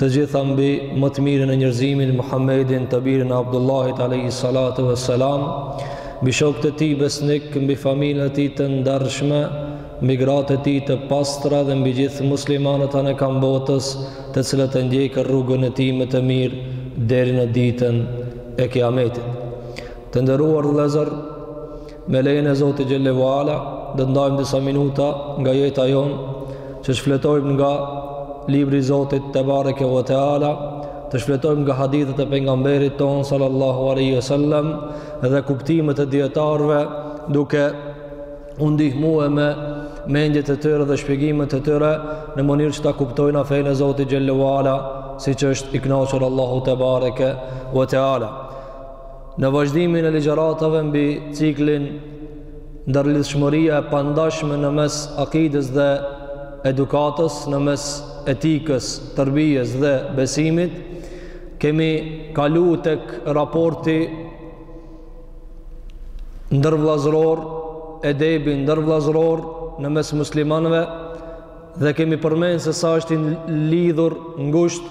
Të gjitha mbi më të mirën e njerëzimit Muhammedin të birin e Abdullahit alejhi salatu vesselam, mbi shokët e tij besnikë, mbi familjen e tij të ndershme, mbi gratë e tij të pastra dhe mbi gjithë muslimanët anekand botës, të cilët e ndjekin rrugën e tij më të mirë deri në ditën e Kiametit. Të nderuar vëllezër, Me lejen e Zotit Xhelle ve ala, do të ndajmë disa minuta nga jeta jonë, të shfletojmë nga libri i Zotit tebareke ve teala, të shfletojmë nga hadithet e pengamberit tonë, sallallahu alejhi ve sellem, dhe kuptimet e dijetarëve, duke u ndihmue me mendjet e tyre dhe shpjegimet e tyre, në mënyrë që ta kuptojna fenë e Zotit Xhelle ve ala, siç është i kënaqur Allahu tebareke ve teala. Në vazhdimin e ligjëratave mbi ciklin Ndërlidhshmëria e pandashme në mes akides dhe edukatës, në mes etikës, terbijes dhe besimit, kemi kalu tek raporti ndërvëllazëror, edebi ndërvëllazëror në mes muslimanëve dhe kemi përmend se sa është i lidhur ngusht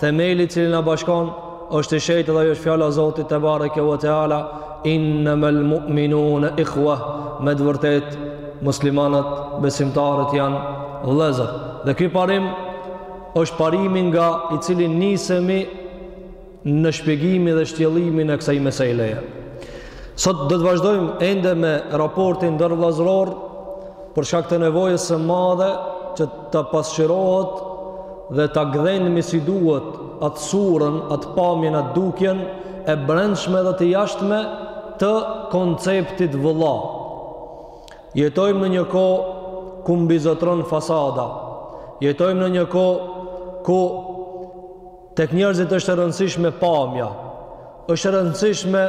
Themeli i cili na bashkon është i shejtë dhe ajo është fjala e Zotit tebareke ve teala innamal mu'minuna ikhwa me të vërtetë muslimanët besimtarët janë vëllezër dhe ky parim është parimi nga i cili nisemi në shpjegimin dhe shtjellimin e kësaj meseleje. Sot do të vazhdojmë ende me raportin ndërvëllazëror për shkak të nevojës së madhe që të pasqyrohet dhe ta gdhendim si duhet atë surën, atë pamjen, atë dukjen e brendshme dhe të jashtme të konceptit vëlla. Jetojmë në një kohë ku mbizotëron fasada, jetojmë në një kohë ku Tek njerëzit është e rëndësishme pamja. Është e rëndësishme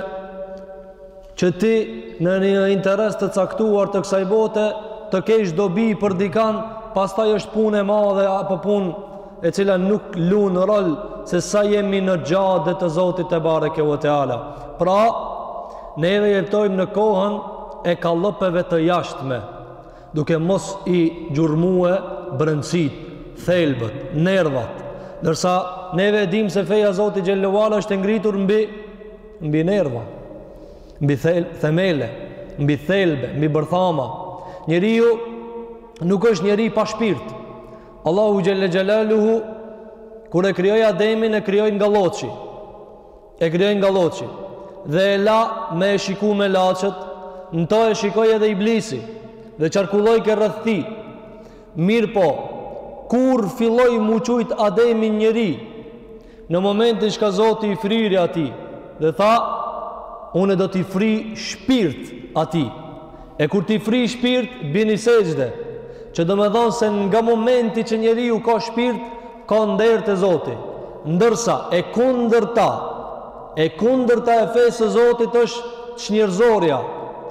që ti në një interes të caktuar të kësaj bote të kesh dobi për dikan, pastaj është punë e madhe apo punë e cila nuk lun rol se sa jemi në xhade të Zotit tebareke ve teala. Pra, neve jetojmë në kohën e kallëpeve të jashtme. duke mos i gjurmue brendësitë, thelbët, nervat, ndërsa neve e dimë se feja e Zotit Xhelle ve ala është e ngritur mbi, mbi nerva, mbi thel, themele, mbi thelbe, mbi bërthama. Njeriu nuk është njeri pa shpirt. Allahu Xhelle Xhelaluhu, kur e krijoi Ademin, e krijoi nga lloçi. E krijoi nga lloçi dhe e la me e shiku me laçët, në to e shikoj edhe iblisi dhe qarkulloj ke rrëth ti. Mirëpo, kur filloi m'u qujt Ademi njeri, në momentin çka Zoti i fryri atij dhe tha, unë do t'i fryj shpirt atij. E kur t'i fryj shpirt, bini sexhde, që domethonë se nga momenti që njeriu ka shpirt, Ka nder te Zoti. Ndërsa e kundërta, e kundërta e fesë së Zotit është çnjerëzorja,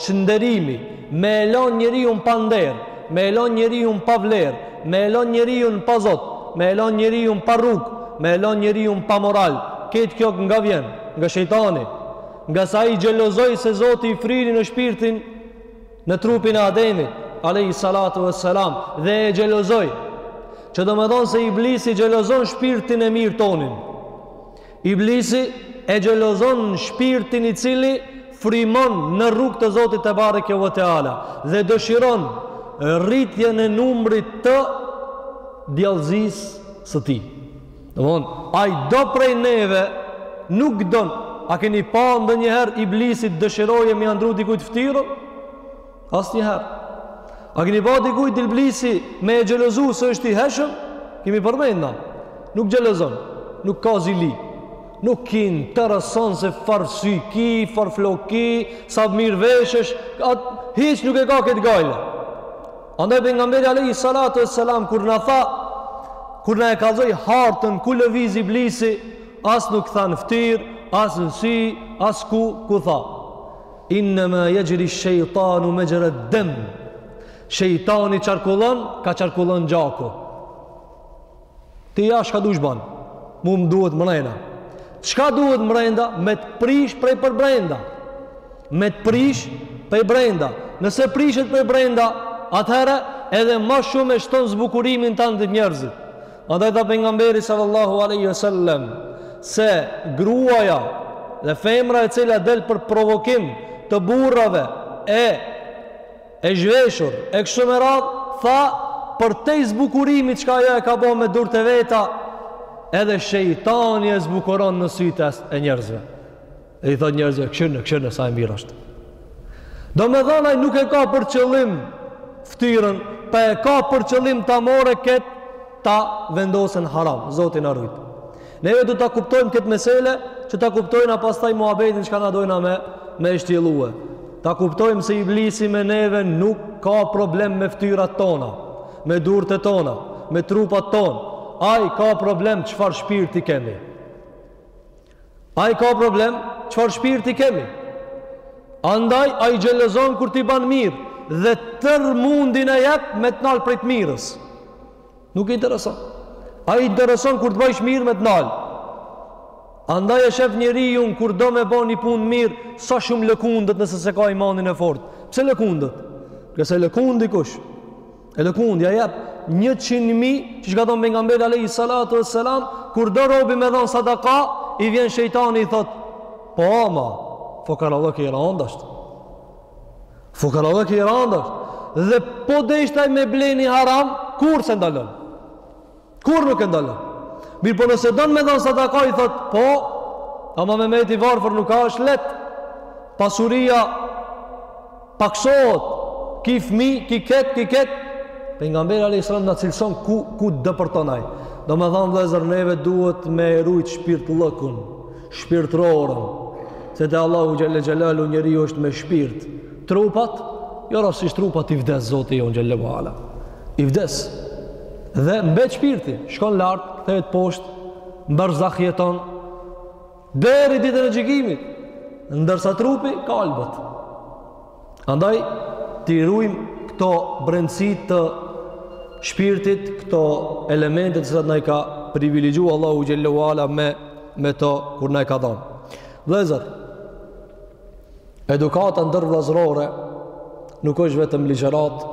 çnderimi, me e lanë njeriun pa nder, me e lanë njeriun pa vlerë, me e lanë njeriun pa Zot, me e lanë njeriun pa rrugë, me e lanë njeriun pa moral. Ketë kjo nga vjen? Nga shejtani. Ngase ai xhelozoi se Zoti i fryri në shpirtin në trupin e Ademit, alejhi salatu ve selam, dhe e xhelozoi, që domethonë se iblisi xhelozon shpirtin e mirë tonin. Iblisi e xhelozon shpirtin i cili frymon në rrugë të Zotit tebareke ve teala dhe dëshiron rritjen e numrit të djallëzisë së tij. Do von, ai do prej neve nuk don. A keni pa ndonjëherë iblisi të dëshirojë me ia ndrru dikujt fytyrën? Asnjëherë. A keni pa dikujt iblisi me e xhelozu se është i hijshëm? Kemi përmenda. Nuk xhelozon, nuk ka zili. Nuk i intereson se far sy ki, far floki, sa mirë veshesh, hiç nuk e ka këtë gajle. Andaj pejgamberi alayhi salatu wassalam kur na tha kur na e kallxoi hartën ku lëviz iblisi, as nuk tha në ftyr, as në sy, askun, ku tha. Inna ma yajri ash-shaytanu majra ad-dam. Shejtani qarkullon, ka qarkullon gjaku. Ti jashtë çka dush ban Mu më duhet mrena Çka duhet mrenda Me të prish prej përbrenda Me të prish prej brenda Nëse prishet prej brenda Atëherë edhe ma shumë e shton zbukurimin tënd te njerëzit Andaj dhe pejgamberi sallallahu aleyhi sallem Se gruaja dhe femra e cila del për provokim të burrave e e zhveshur e kështu me radhë tha përtej zbukurimit çka ajo e ka bën me durtë e veta edhe shejtani e zbukuron në sytë e njerëzve e i thot njerëzve kshyrne kshyrne sa e mirë është domethan ai nuk e ka për qëllim ftyrën pa po e ka për qëllim ta marrë këtë ta vendosë n'haram, Zoti na rujt. Neve duhet ta kuptojmë këtë mesele që ta kuptojmë pastaj muhabetin çka na dojna me e shtjellue. Ta kuptojmë se iblisi me neve nuk ka problem me ftyrat tona, me durt e tona, me trupat tonë. Ai ka problem çfarë shpirti kemi. Ai ka problem çfarë shpirti kemi. Andaj ai xhelozon kur ti ban mirë dhe tërë mundin e jep me të nal prej të mirës. Nuk e intereson. Ai intereson kur të bajsh mirë me të nal. Andaj e shef njeriun kur do me bo një punë mirë, sa shumë lëkundet nëse s'e ka imanin e fortë. Pse lëkundet? Se e lëkund dikush. E lëkund, ia jep njëqind mijë, që çka thonë pejgamberi alejhi salatu ve selam, kur do robi me dhonë sadaka, i vjen shejtani i thotë, po ama, fukarallëk i rand asht. Fukarallëk i randë. Dhe po deshtaj me bleni haram, kurrë s'e ndalon. Kurrë nuk e ndalon. Mirëpo nëse don me dhanë sadaka i thot, po, ama me met i varfër nuk asht leht. Pasuria paksohet, ki fmi, ki ket, ki ket. Pejgamberi a.s. na cilëson ku, ku depërton ai. Domethanë vllezër neve duhet me e rujt shpirtllëkun. shpirtëroren, se te Allahu xhele xhelaluhu njeriu është me shpirt, trupat, jo rastësisht trupat i vdes, Zoti jonë xhele ve ala, i vdes, dhe mbet shpirti, shkon lart, kthehet poshtë, n'berzah jeton, deri ditën e gjykimit, ndërsa trupi, kalbet, Andaj t'i rujmë këto brendësi të shpirtit, këto elemente të cilat na i ka privilegju Allahu xhele ve ala me me to kur na i ka dhanë. Vëllezër, edukata ndërvllazërore nuk është vetëm ligjëratë,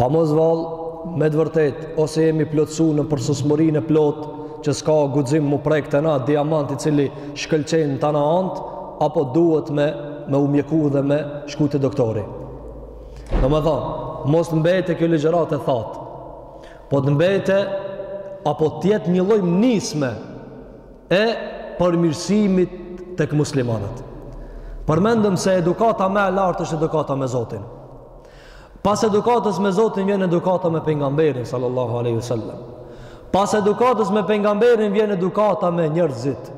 A mos vallë me të vërtetë ose jemi plotësu në përsosmërinë e plotë që s'ka guxim m'u prekë te na diamanti i cili shkëlqen t'tana anët apo duhet me, me u mjeku dhe me shku te doktori. Domethanë, mos të mbetet kjo ligjëratë e thatë, po të mbetet apo të jetë një lloj nisme e përmirësimit tek muslimanët. Përmendëm se edukata më e lartë është edukata me Zotin. Pas edukatës me Zotin vjen edukata me pejgamberin sallallahu alaihi wasallam. Pas edukatës me pejgamberin vjen edukata me njerëzit.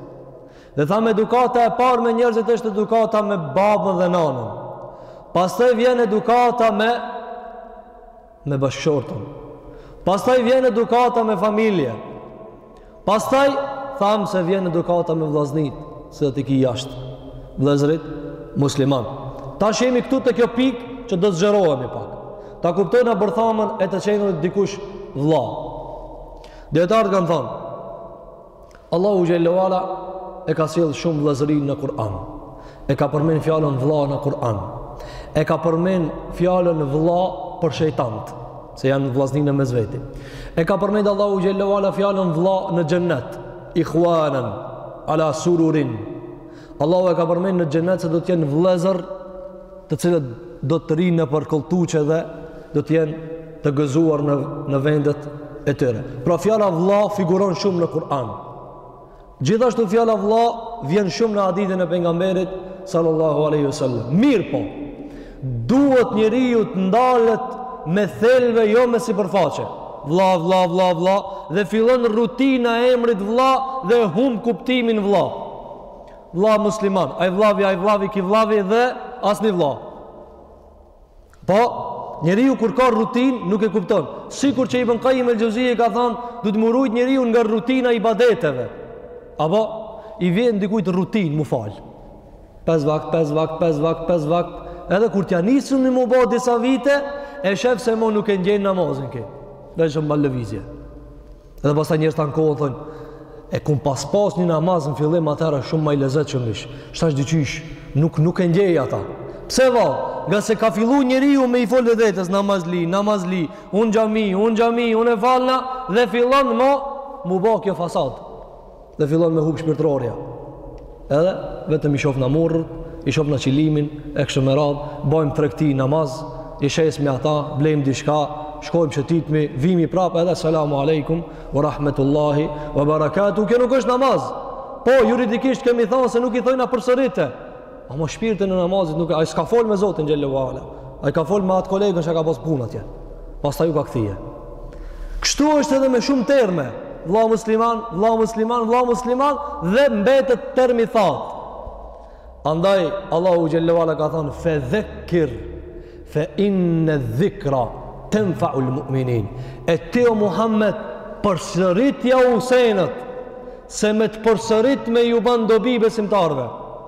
Dhe thamë edukata e parë me njerëzit është edukata me babën dhe nanën. Pastaj vjen edukata me me bashkëshortën. Pastaj vjen edukata me familje. Pastaj thamë se vjen edukata me vllaznit, si do t'i kqyrsh jashtë vëllezërit musliman. Tash jemi këtu te kjo pikë që do të zgjerohemi pak. Ta kuptojna bërthamën e të qenurit dikush vlla. Dijetarët kanë thanë, Allahu xhel-le ue ala e ka sjellë shumë vëllazërinë në Kur'an. E ka përmen fjalën vlla në Kur'an. E ka përmen fjalën vlla për shejtantë. se janë vllazni në mes veti. E ka përmend Allahu xhel-le ue ala fjalën vlla në xhennet, ikhwanan ala sururin. Allahu e ka përmend në xhennet se do të jenë vëllezër të cilët do të rrinë nëpër kolltuqe dhe do të jenë të gëzuar në në vendet e tyre. Pra fjala vlla figuron shumë në Kur'an. Gjithashtu fjala vlla vjen shumë në hadithin e pejgamberit sallallahu alaihi wasallam. Mirëpo, duhet njeriu të ndalet me thelb e jo me sipërfaqe. Vlla, vlla, vlla, vlla dhe fillon rutina e emrit vlla dhe humb kuptimin vlla. Vlla musliman, ai vllavi, ai vllavi, ki vllavi dhe asnjë vlla. Po, njeriu kur ka rutinë nuk e kupton. Sikur që Ibn Qayyim el-Xhevzi ka thënë, duhet të mu rujt njeriu nga rutina e ibadeteve. Apo i vjen dikujt rutinë mu fal. Pesë vakt, pesë vakt, pesë vakt, pesë vakt. Edhe kur t'ja nisun m'u bo disa vite, e shef se më nuk e ndjen namazin, ke. Dhe shumë ban lëvizje. Edhe pastaj njerëz tan kohën thon, e kam pas pas një namaz në fillim atëra shumë më i lezetshëm ish. Tash diqysh, nuk nuk e ndjej ata. Pse vall? Nga se ka fillu njeriu me i fol vetes namazli, namazli, un xhami, un xhami, un e falna dhe fillon mo m'u bo kjo fasad. Dhe fillon me hup shpirtërorja. Edhe vetëm i shohna muret, i shohna qilimin, e kështu me radhë, bojmë tregti n'namaz, i shesmi ata, blejmë diçka, shkojmë shëtitmi, vimi prapë edhe selamu alejkum, ue rahmetullahi, ue barakatuhu, kjo nuk është namaz. Po, juridikisht kemi thonë se nuk i thojna përsërite, Ama shpirtin e namazit nuk e... Ai s'ka fol me Zotin xhel-le ue ala. Ai ka fol me atë kolegën që ka pas punë atje. Pastaj u ka kthy. Kështu është edhe me shumë terme. Vla musliman, vla musliman, vla musliman dhe mbetet termi thatë. Andaj, Allahu xhel-le ue ala ka thonë, fe dhekir, fe inne dhikra tenfaul mu'minin. E ti o Muhammed, përsëritjau senet, se me të përsërit me ju ban dobi besimtarve.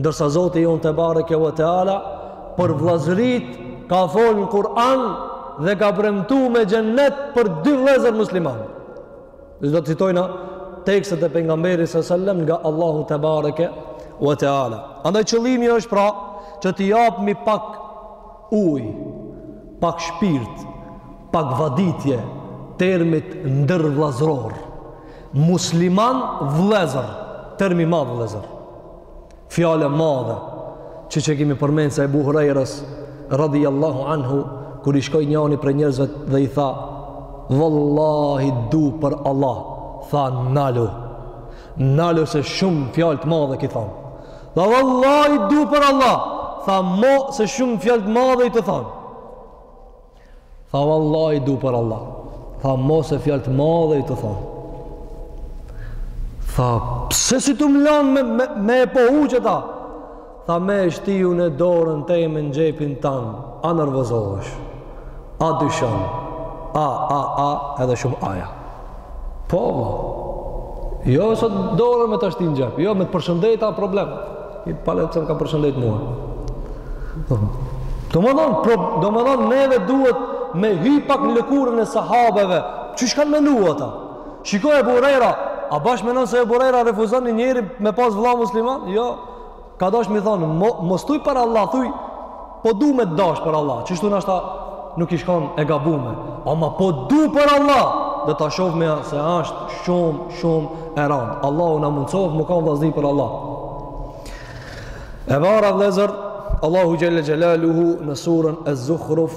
Ndërsa Zoti jonë tebareke ue teala, për vllazërit ka folë në Kur'an dhe ka premtu me xhennet për dy vllazër musliman. Dhe do të citojna tekstet e pejgamberi asselam nga Allahu tebareke ue teala. Andaj qëllimi është pra që t'i japmi pak Ujë, pak shpirt, pak vaditje termit ndërvllazëror. Musliman vëllezër, term i madh vëllezër. Fjalë e madhe që e kemi përmen te Ebu Hurejrës radijallahu anhu kur i shkoi njani prej njerëzve dhe i tha Vallahi du për Allah tha nalu nalu se shumë fjalë të madhe ki thanë Tha vallahi du për Allah. Tha mo se shumë fjalë të madhe je tu thanë. Tha vallahi du për Allah. Tha mo se fjalë të madhe je tu thanë. Tha pse s'je tu m'lanë me, me, me e pohu qeta? Tha me e shti unë dorën teme në xhepin tand. A nervozohesh. A dyshon? A, a, a, edhe shumë aja. Po, ma. Jo, sot dorën me ta shti n'xhep. Jo, me të përshëndet, a problem. E pa le se më ka përshëndet mua. Po, domethonë, pra, domethonë, neve duhet me hy pak në lëkurën e sahabeve. Qysh kanë menu ata? Shiko Ebu Hurejra, a bash menon se Ebu Hurejra refuzon një njeri me pas vla musliman? Jo, Ka dashtë me i thanë, mo, mos thuj për Allah, thuj, po du me të dashtë për Allah, qështu nashta nuk i shkon e gabume, ama po du për Allah, dhe ta shofim se ashtë shumë, shumë e randë. Allahu na mundësoftë me kanë vllazni për Allah. E para vëllezër, Allahu Xhelle Xhelaluhu në suren Ez-Zukhruf,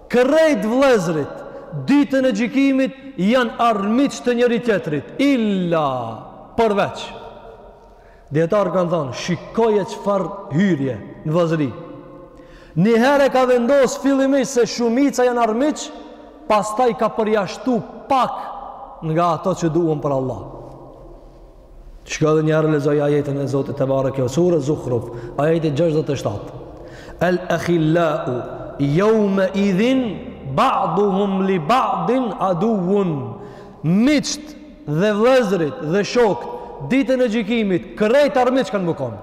Krejt vëllezërit ditën e gjykimit janë armiq të njëri-tjetrit, illa përveç. Dijetarët kanë thënë, shikoje çfarë hyrje në vëllazëri. Një herë e ka vendos fillimisht se shumica janë armiq, pastaj ka përjashtu pak nga ato që duhen për Allah. Shko dhe njëherë lexoje ajetin e Zotit tebareke ve sure Zukhruf, ajeti 67. El akhillau yawma idhin ba'duhum li ba'din aduwwun. Miqt dhe vëllezërit dhe shokët ditën e gjykimit krejt armiq kanë me kon.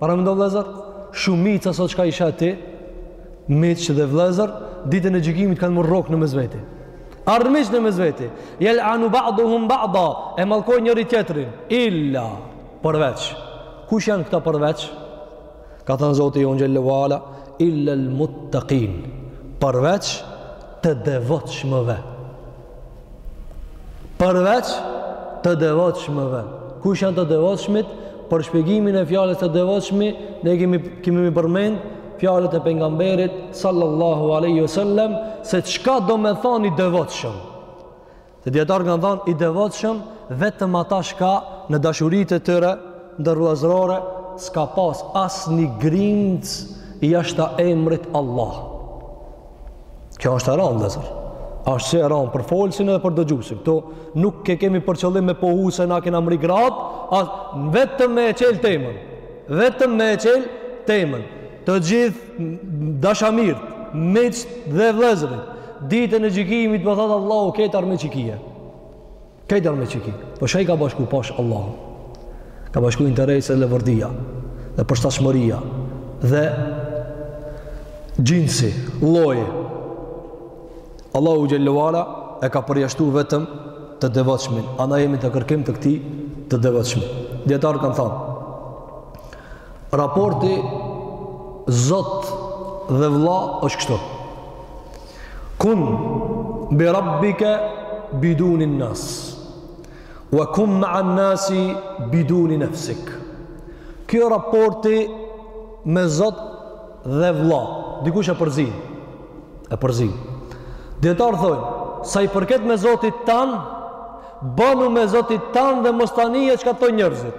Paramendo vllezër, shumica sot çka i sheh ti, miq dhe vlezër, ditën e gjykimit kanë m'u rrokë në mes veti. Armiq në mes veti. Jel'anu ba'duhum ba'da, e mallkojnë njëri-tjetrin. Illa, përveç. Kush janë këta përveç? Ka thënë Zoti jonë xhelle ve ala, illal muttekin. Përveç të devotshmve. Përveç të devotshmëve. Kush janë të devotshmit? Për shpjegimin e fjalës të devotshmi, ne kemi kemi me përmend fjalët e pejgamberit sallallahu alaihi wasallam se çka domethënë i devotshëm. Se dijetarët kanë thënë i devotshëm vetëm ata çka në dashuritë e tyre ndërvllazërore s'ka pas asnjë grimcë jashta emrit Allah. Kjo është e rëndë, vëllazër. Është si e rëndë për folësin edhe për dëgjuesin. Kto nuk e kemi për qëllim me pohu se na kena mrri gradë, veç vetëm me e çel temën. Vetëm me e çel temën. Të gjithë dashamirët, miqtë dhe vëllezërit. Ditën e gjykimit po thotë Allahu kanë me u armiqësu. Kaj dërë me qiki, po çka i ka bashku pash Allahu. I ka bashku interesi dhe vërdia, dhe përstashmëria, dhe gjinsi, lloji. Allahu Xhelle ve Ala e ka përjashtu vetëm të devotshmin. A na jemi në kërkim të këtij të devotshmi. Dijetarët kanë thanë, raporti zot dhe vlla është kështu. Kun bi rabbika biduni nnas wa kun maa nnasi biduni nefsik kjo raporti me zot dhe vlla dikush e përzin e përzin dijetarët thojnë sa i përket me zotit tand banu me zotin tand dhe mos tani e çka thojnë njerëzit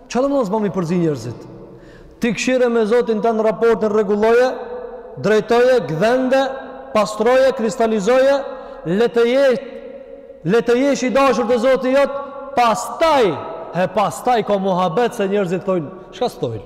Çka domethënë s'ban me i përzi njerëzit? Ti kshire me Zotin tënd raportin rregulloje, drejtoje, gdhende, pastroje, kristalizoje, le të jesh le të jesh i dashur te Zoti jot, pastaj, he pastaj ka muhabet se njerëzit thojnë, çka thojnë?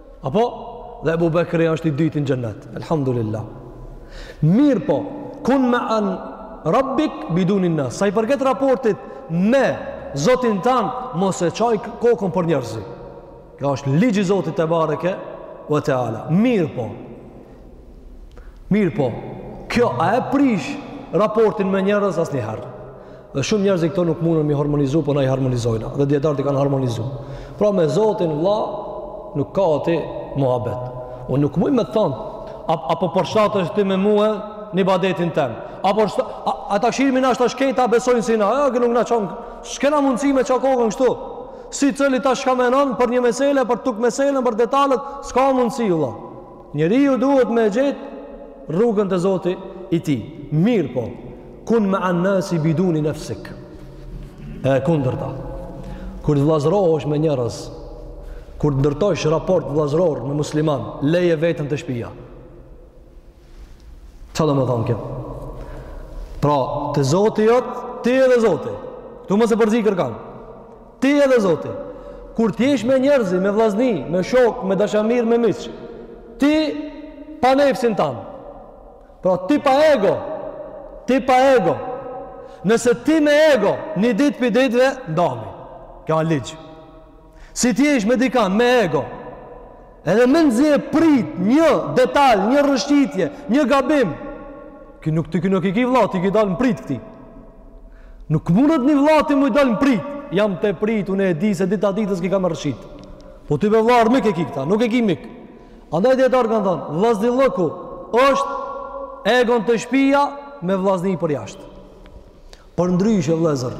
Apo, dhe Ebu Bekri është i dyti n'xhennet. Elhamdulillah. Mirë po, kun maa rabbik biduni nnas. Sa i përket raportit me zotin tand, mos e çaj kokën për njerëzit. Kjo është ligji i zotit tebareke ve teala. Mirë po, Mirpo, kjo a e prish raportin me njerëz? Asnjëherë. Dhe shumë njerëz këto nuk mundën mi harmonizu, po na i harmonizojna. Dhe dijetarët i kanë harmonizu. Pra me Zotin, vlla, nuk ka aty muhabet. Unë nuk muj me të thanë, apo përshtatesh ti me mue n'ibadetin tem. Apo është, a, a ta këshirë minë ashtë ashtë ta besojnë si na, e, nuk na çon, s'kena mundësi me ça kokën kështu. Secili tash çka menon për një mesele, për tuk mesele, për detalet, s'ka mundësi, vlla. Njeriu duhet me e gjetë rrugën të Zoti i tij. Mirë po, kun me anësi biduni në fësik. E kundërta. Kur të vlazrohosh me njërës, kur të ndërtojsh raport vlazror me musliman, leje vetën të shpia. Qa do me thonë kjo? Pra, të Zoti jëtë, ti edhe Zoti. Tu më se përzi kërkanë. Ti edhe Zoti. Kur të jesh me njerëz, me vllazni, me shokë, me dashamirë, me miq, ti pa nefsin tan. Pra ti pa ego. Ti pa ego. Nëse ti me ego, një ditë prej ditëve, ndami. Kjo a ligj. Si të jesh me dikan, me ego. Edhe mezi e prit një detal, një rrëshqitje, një gabim. Ky nuk ti nuk e ke vëlla, ti ke dal në pritë këtij. Nuk mundet një vëlla ti me i dal në pritë. Jam tu e prit, unë e di se dita ditës ky ka me rrëshit. Po ti be vëlla armik e ke këta, nuk e ke mik. Andaj dijetarët kanë thon, vllaznilloku është egon te shpia me vllazni përjashtë. Përndryshe vëllezër,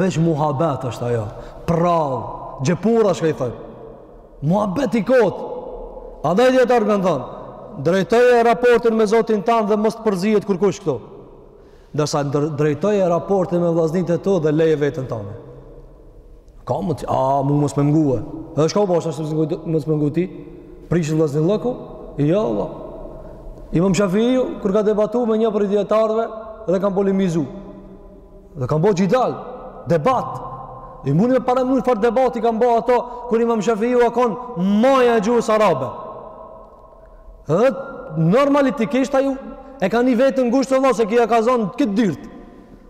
veç muhabet është ajo. Prrallë, gjepura çka i thonë. Muhabet i kot. Andaj dijetarët kanë thonë, drejtoje raportin me Zotin tan dhe mos të përzihet kurkush këtu. Ndërsa drejtoje raportin me vllaznit e tu dhe leje veten tane. Ka me t'a, mu mos me ngu. Edhe shka u bo, ashtë mos me ngu ti, prishet vllaznillëku, i ja, jo, vallah. Imam Shafiu, kur ka debatu me një prej dijetarve, dhe kan polemizu. Dhe kan bo xhidal, debat. E mund me paramendu çfarë debati kan bo ata, kur Imam Shafiu, a konë maja e gjuhës arabe. Dhe normalitikisht, aju, e ka ni veten ngushtë, Allah, se ky ia ka zonë këtë dyrtë.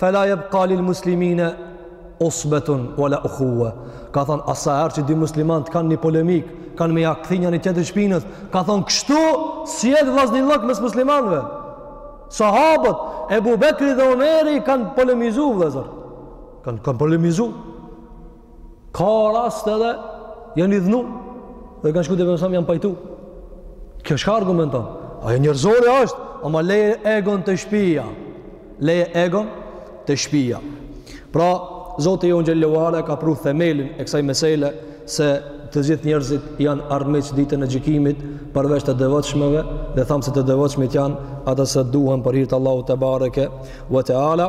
Fela yabqa lil muslimina usbatun wala ukhuwa. Ka thon asa herë që dy muslimanë të kanë një polemikë, kanë me ja kthy njëri tjetrit shpinën, ka thon kështu s'jet vllaznillëk mes muslimanëve. Sahabët Ebu Bekri dhe Omeri kanë polemizuar vëllazër. Kanë kanë polemizuar. Ka rast edhe janë idhnu dhe kanë shku te pejgamberi s.a. janë pajtu. Kjo shka argumenton? Ajo njërzore është, ama leje egon te shpija. Leje egon te shpija. Pra, Zoti ynë xhele ve ala ka pru themelin e kësaj mesele se të gjithë njerëzit janë armiq ditën e gjykimit përveç të devotshmëve dhe thamë se të devotshmit janë ata që duhen për hir të Allahut tebareke ve teala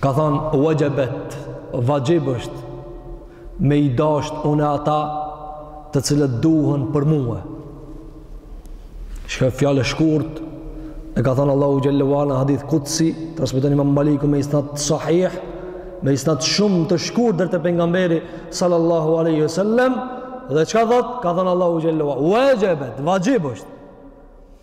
ka thonë wajabet wajib është me i dasht unë ata të cilët duhen për mua. Çka fjalë shkurt e ka thonë Allahu xhelle ue ala n'hadith kudsi, transmeton Imam Maliku me isnad sahih, me isnad shumë të shkurt deri te pejgamberi sallallahu alaihi wasallam dhe çka thot? Ka thonë Allahu xhelle ue ala wajabet, wajib është.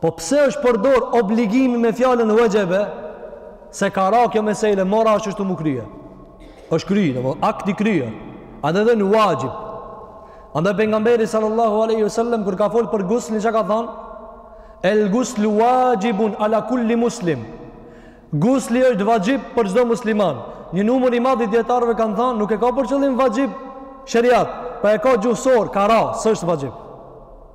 Po pse është përdor obligimi me fjalën wajaba? Se ka ra kjo mesele, mora është ashtu m'u krye. është krye, dhe akt i krye. A dhe dhe në wajib. Andaj pejgamberi sallallahu aleyhi sallam, kur ka folë për guslin, çka ka thonë? El guslu wajibun ala kulli muslim. Gusli është wajib për çdo musliman. Një numër i madh i dijetarëve kanë thënë, nuk e ka për qëllim wajib sheriat, po e ka gjuhësor, ka ra, s'është wajib.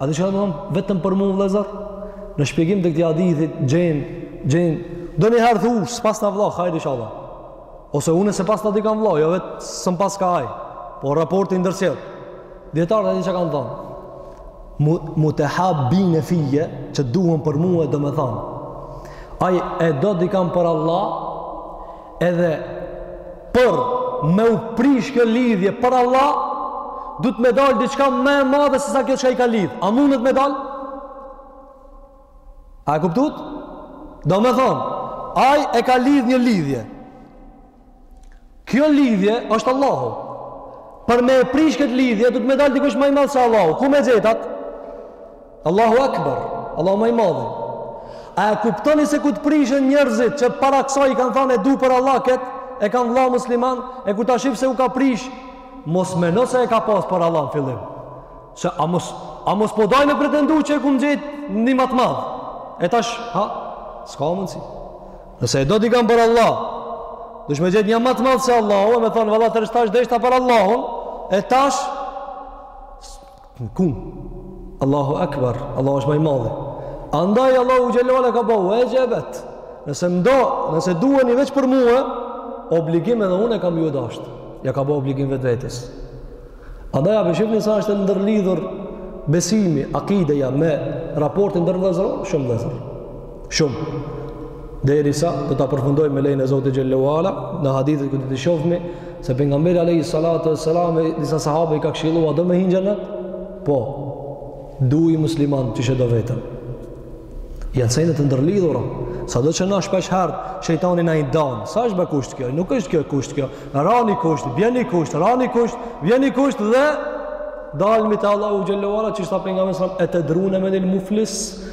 A di çka do me thonë vetëm për mua vëllazër? Në shpjegim të këtij hadithi gjen gjen donjëherë thu s'pasna vëlla hajde inshallah. Ose unë s'e pasna dikan vëlla, jo vet s'm paska ai. Po raporti i ndërsjell. Dijetarët e di çka kanë thonë. Mu, mutehabine fije që duhen për mua do me thonë. Ai e do dikan për Allah Edhe për me u prish kjo lidhje për Allah, duhet me dalë diçka ma e madhe se sa kjo çka i ka lidhë. A mundet me dalë? A e kuptut? Do me thonë, aj e ka lidhë një lidhje. Kjo lidhje është Allahu. Për me e prish këtë lidhje, duhet me dalë dikush ma i madh se Allahu. Ku me gjet at? Allahu Akbar, Allahu ma i madhi. A e kuptoni se kur të prishen njerëzit që para kësaj i kanë thënë e du për Allah kët, e kam vëlla musliman, e kur ta shif se u ka prish, mos meno se e ka pas për Allah në fillim. Se a mos a mos po don me pretendu që e kum gjet një ma të madh. E tash, ha, s'ka mundsi. Nëse e do dikan për Allah, duhesh me gjet një ma të madh se Allahu, me thon vlla deri tash deshta për Allahun, e tash Kum. Allahu Akbar, Allahu është ma i madhi. Andaj Allahu xhelle ue ala ka ba, wajabet. Nëse m'do, nëse duheni veç për mu, obligim edhe unë e kam ju dashtë. Ja ka ba obligim vetvetes. Andaj a po shifni sa është e ndërlidhur besimi, akideja me raportin ndër vllezër, shumë vllezër. Shumë. Derisa do ta përfundoj me lejen e Zotit xhelle ue ala, në hadithet ku do të shofmi, se pejgamberi alejhi salatu ve selam, disa sahabe i ka këshillu dhe me hingjenët, po, duje muslimanin siç e do veten. Janë sene të ndërlidhura, sado që na shpeshherë, shejtani na i danë, sa është be kushtë kjo, nuk është kjo kushtë kjo, rani kushtë, vjeni kushtë, rani kushtë, vjeni kushtë dhe, dalmi të Allahu xhelle ue ala, qysh tha pejgamberi, e të drune me një muflis,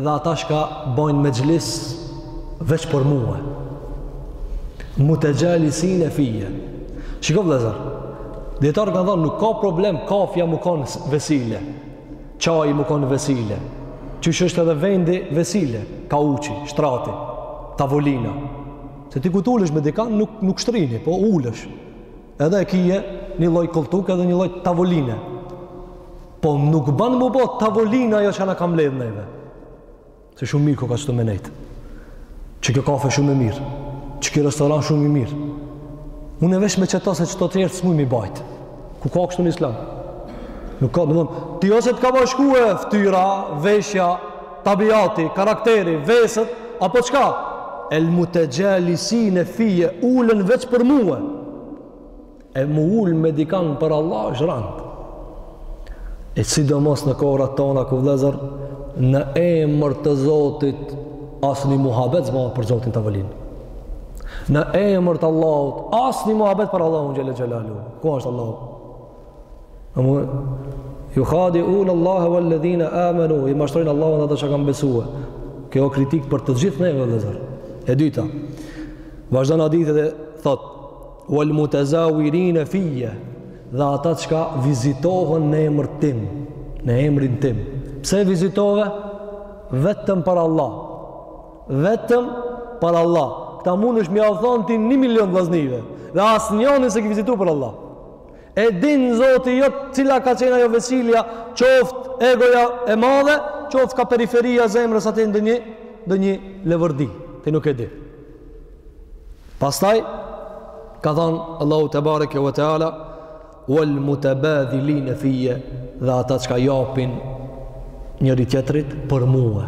Dhe ata çka bajnë mexhlis veç për mue. Mutexhalisine fije. Shiko vëllezër. Dijetarët kanë thonë, nuk ka problem, kafja mu kanë vesile. Çaji mu kanë vesile. Qysh është edhe vendi vesile. Kauçi, shtrati, tavolina. Se ti ku t'ulesh me dikan, nuk, nuk shtrini, po ulesh. Edhe e kije një lloj kolltuku edhe një lloj tavoline. Po nuk bën mu bo tavolina ajo që na ka mbledh neve. Se shumë mirë koka qëto menet. Që kjo kafe shumë e mirë. Që ky restoran shumë i mirë. Unë vesh me qeta se qëto të tjerë s'muj mi bajt. Ku ka kështu në Islam? Nuk ka, do të thonë, ti ose të ka bashkue fytyra, veshja, tabiati, karakteri, veset, apo çka? El mutexhalisine fije ulen veç për mue. e mu ul me dikan për Allah është rand e sidomos në kohërat tona ku vëllezër në emër të Zotit asnjë muhabet s'bëhet për Zotin tavolinë në emër të Allahut asnjë muhabet për Allahun xhelle xhelaluhu ku është Allahu juhadiune Allahe velledhine amenu i mashtrojnë Allahun ata që kanë besue kjo kritikë për të gjithë neve vëllezër e dyta vazhdon hadithi e thotë Wal mutazawirin fiyya dhe ata çka vizitohen në emër tim, në emrin tim. Pse vizitove? Vetëm për Allah. Vetëm për Allah. Këta mundesh me ja thon ti një milion vllaznive. Dhe asnjënin s'e ki vizitu për Allah. E din zoti jo cila ka qenë ajo vesilja, qoftë egoja e madhe, qoftë ka periferia zemrës atje ndonjë, ndonjë leverdi. Ti nuk e di. Pastaj ka thënë Allahu tebareke ve teala wal mutabadhilin fiye dhe ata çka japin njëri tjetrit për mua.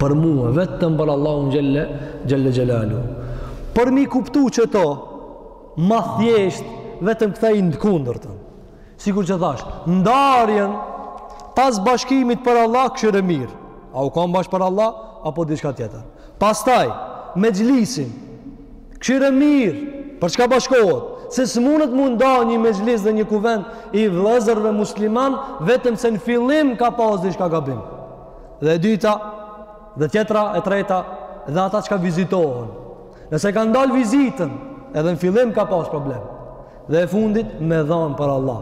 Për mua vetëm për Allahun xhelle xhelle xhelaluhu. Për mi kuptu qëto ma thjesht vetëm kthej n'të kundërtën. Sikur që thash, ndarjen pas bashkimit për Allah këshyre mirë. A u kanë bashkë për Allah, apo diçka tjetër. Pastaj, mexhlisin. Këshyre mirë, për çka bashkohet? Se s'munet mu nda një mexhlis dhe një kuvend i vëllezërve musliman, vetëm se në fillim ka pas diçka gabim. Dhe e dyta, dhe tjetra, e treta, dhe ata çka vizitohen. Nëse ka ndalë vizitën, edhe në fillim ka pas problem. Dhe e fundit, me dhanë për Allah.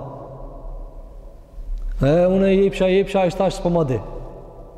E, unë e jepsha, jepsha, e tash s'po ma di.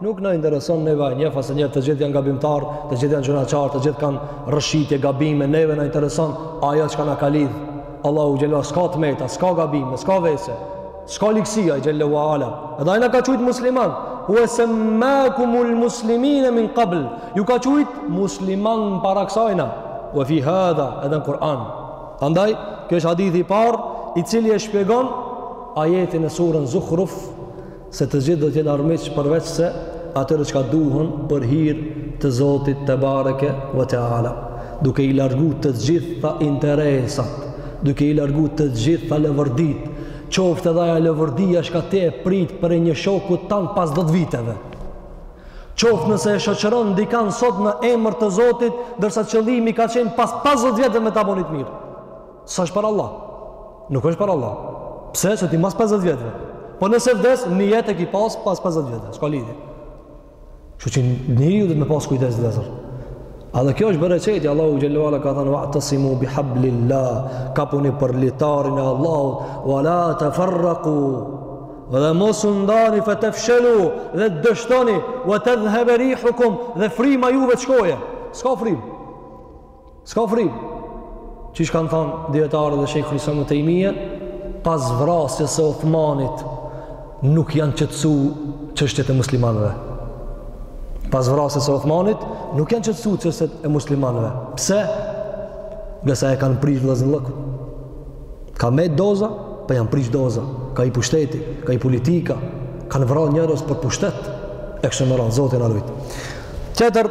Nuk na intereson neve a e njef a s'e njef të gjithë janë gabimtar, të gjithë janë gjynahqar, të gjithë kanë rrëshqitje, gabime, neve na intereson ajo çka na ka lidh. Allahu xhel-le ue ala, s'ka të meta, s'ka gabime, s'ka vese, s'ka ligësi ai xhel-le ue ala. Edhe ai na ka qujt musliman, huve semmakumul muslimine min kabl, ju ka qujt muslimanë para ksajna, ue fi hadha edhe në Kur'an. Andaj, kjo është hadithi i parë, i cili e shpjegon ajetin e suren Zukhruf, se të gjithë do të jenë armiq përveçse atyre çka duhen për hir të Zotit tebareke ve teala duke i largu të gjitha interesat duke i largu të gjitha leverditë qoftë edhe ajo leverdia çka ti e pret prej një shoku tan pas 10 viteve. Qoftë nëse e shoqëron dikan sot në emër të Zotit, ndërsa qëllimi ka qenë pas 50 vjetëve me ta bo një të mirë. S'është për Allah. Nuk është për Allah. Pse? Se ti mas 50 vjetëve? Po nëse vdes, nijet e ki pas, pas 50 vjetëve, s'ka lidhje. Kështu që njeriu duhet me pas kujdes vllezër. Edhe kjo është bereqeti, Allahu xhel-le ue ala ka thënë, va'tesimu bi hablillah, kapuni për litarin e Allahut, wa la teferraku, dhe mos u ndani, fe tefshelu, dhe të dështoni, wa tedhhebe rihukum, dhe frima juve të shkojë. S'ka frimë. S'ka frimë, qysh kanë thanë dijetarët dhe shejhul islam Ibn Tejmije, pas vrasjes së Othmanit, nuk janë qetësu çështjet e muslimanëve. Pas vrasjes së Othmanit, nuk janë qetësu çështjet e muslimanëve. Pse? Ngase e kanë prish vllaznillëkun. Ka mbet doza, po janë prish doza. Ka hi pushteti, ka hi politika, kanë vra njerëz për pushtet, e kështu me radhë, Zoti na ruajt. Tjetër,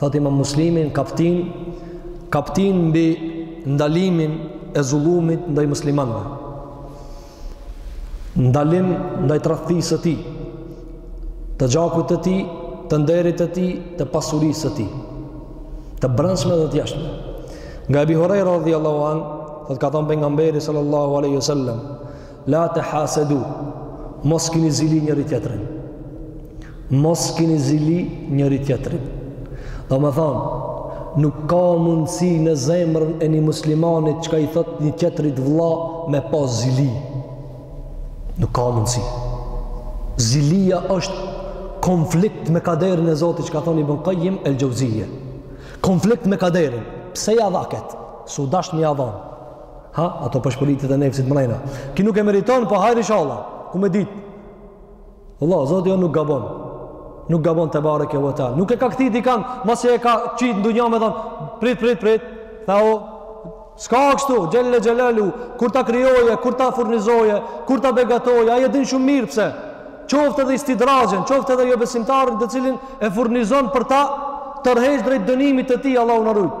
Thot imam Muslimi në kaptinë, kaptinë mbi ndalimin e zullumit ndaj muslimanve. Ndalim ndaj tradhtisë së tij, të gjakut të tij, të nderit të tij, të pasurisë së tij. Të brendshme dhe të jashtme. Nga Ebi Hurejra radijallahu anhu, thot ka thonë Pejgamberi sallallahu aleyhi sallam, La tehasedu, mos kini zili njëri tjetrin. Mos kini zili njëri tjetrin. Domethonë, nuk ka mundësi në zemrën e një muslimanit çka i thot një tjetrit vla me pas zili. Nuk ka mundësi. Zilia është konflikt me kaderin e Zotit që ka thonë Ibn Kajjim el-Xhevzije. Konflikt me kaderin. Pse ja dha këtë? S'u dasht me ja dhanë. Ha, ato pëshpëritjet e nefsit mrejna. Ki nuk e meriton, po hajr ishalla, ku me dit. Allah, Zoti jonë nuk gabon. Nuk gabon tebareke ve teala. Nuk e ka këti dikan, masi e ka qit në dunja me thonë, prit, prit, prit. Tha o, s'ka kështu, xhelle xhelaluhu, kur ta krijojë, kur ta furnizojë, kur ta begatojë, ai e din shumë mirë pse. Qoftë edhe istidraxhen, qoftë edhe jobesimtarin të cilin e furnizon për ta tërheq drejt dënimit të tij, Allahu na rujt.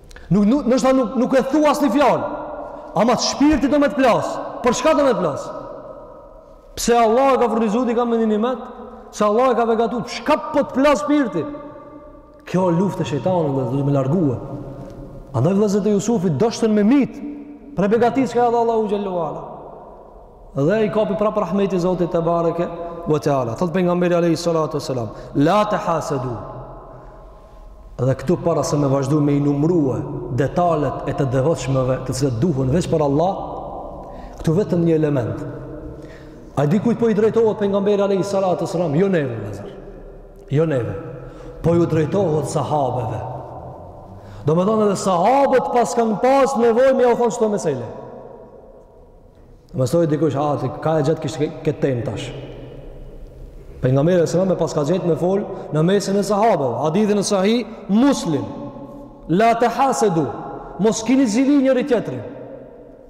Nuk, nuk, ndoshta nuk, nuk e thua asnjë fjalë. Ama shpirti do me të plasë. Për çka do me të plasë? Pse Allah e ka furnizu dikan me një nimet? Pse Allah e ka begatu, për çka po të plasë shpirti? Kjo luftë e shejtanit duhet me largue. Andaj vëllezët e Jusufit deshtën me myt prej begatisë çka i dha Allahu xhelle ve ala. Dhe i kapi prap rahmeti i Zotit tebareke ve teala. Thotë pejgamberi a.s. La tehasedu. Dhe këtu para se me vazhdu me i numrue detalet e të devotshmëve të cilët duhen veç për Allah, këtu vetëm një element. A di kujt po i drejtohet pejgamberi alejhi salatu ve selam? Jo neve, vllezër. Jo neve. Po ju drejtohet sahabeve. Do me thonë edhe sahabët paskan pas nevoj me jau thonë qëto mesele. Mos thotë dikush, ha ti, ka e gjete kështu këtë temë tash. Pejgamberi a.s. e paska gjetë me fol në mesin e sahabëve, hadithi në Sahih Muslim, la tehasedu, mos kini zili njëri tjetrin,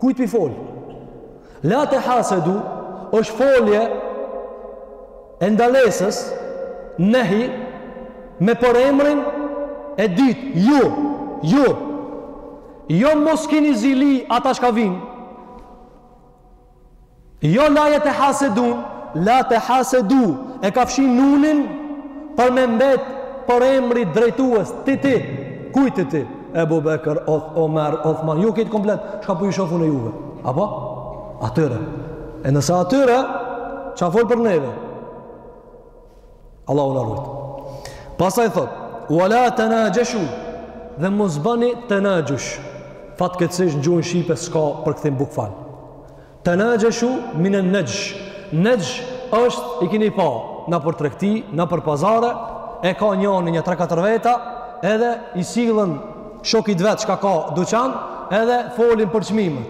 kujt pi fol. La tehasedu, është folje e ndalesës, nehi, me përemrin e dytë, ju, ju, Jo mos kini zili ata çka vijn. Jo la jetehasedun, la tehasedu. E ka fshi nunin për me mbet përemri drejtues, ti ti, kujt ti ti, Ebu Bekër, Oth, Omer, Othman, ju këtë komplet, çka po ju shof unë juve, apo? Atyre, e nëse atyre, ça fol për neve? Allahu na rujt. Pastaj thot: "Wa la tenaxheshu" dhe mos bëni tenaxhush. Fatkeqësisht në gjuhën shqipe s'ka përkthim bukval. Tenaxheshu min en-nexhsh. Nexhsh është i keni pa nëpër tregti, nëpër pazare, e ka njani një 3-4 veta, edhe i sillën shokit vet çka ka dyqan, edhe folin për çmimet.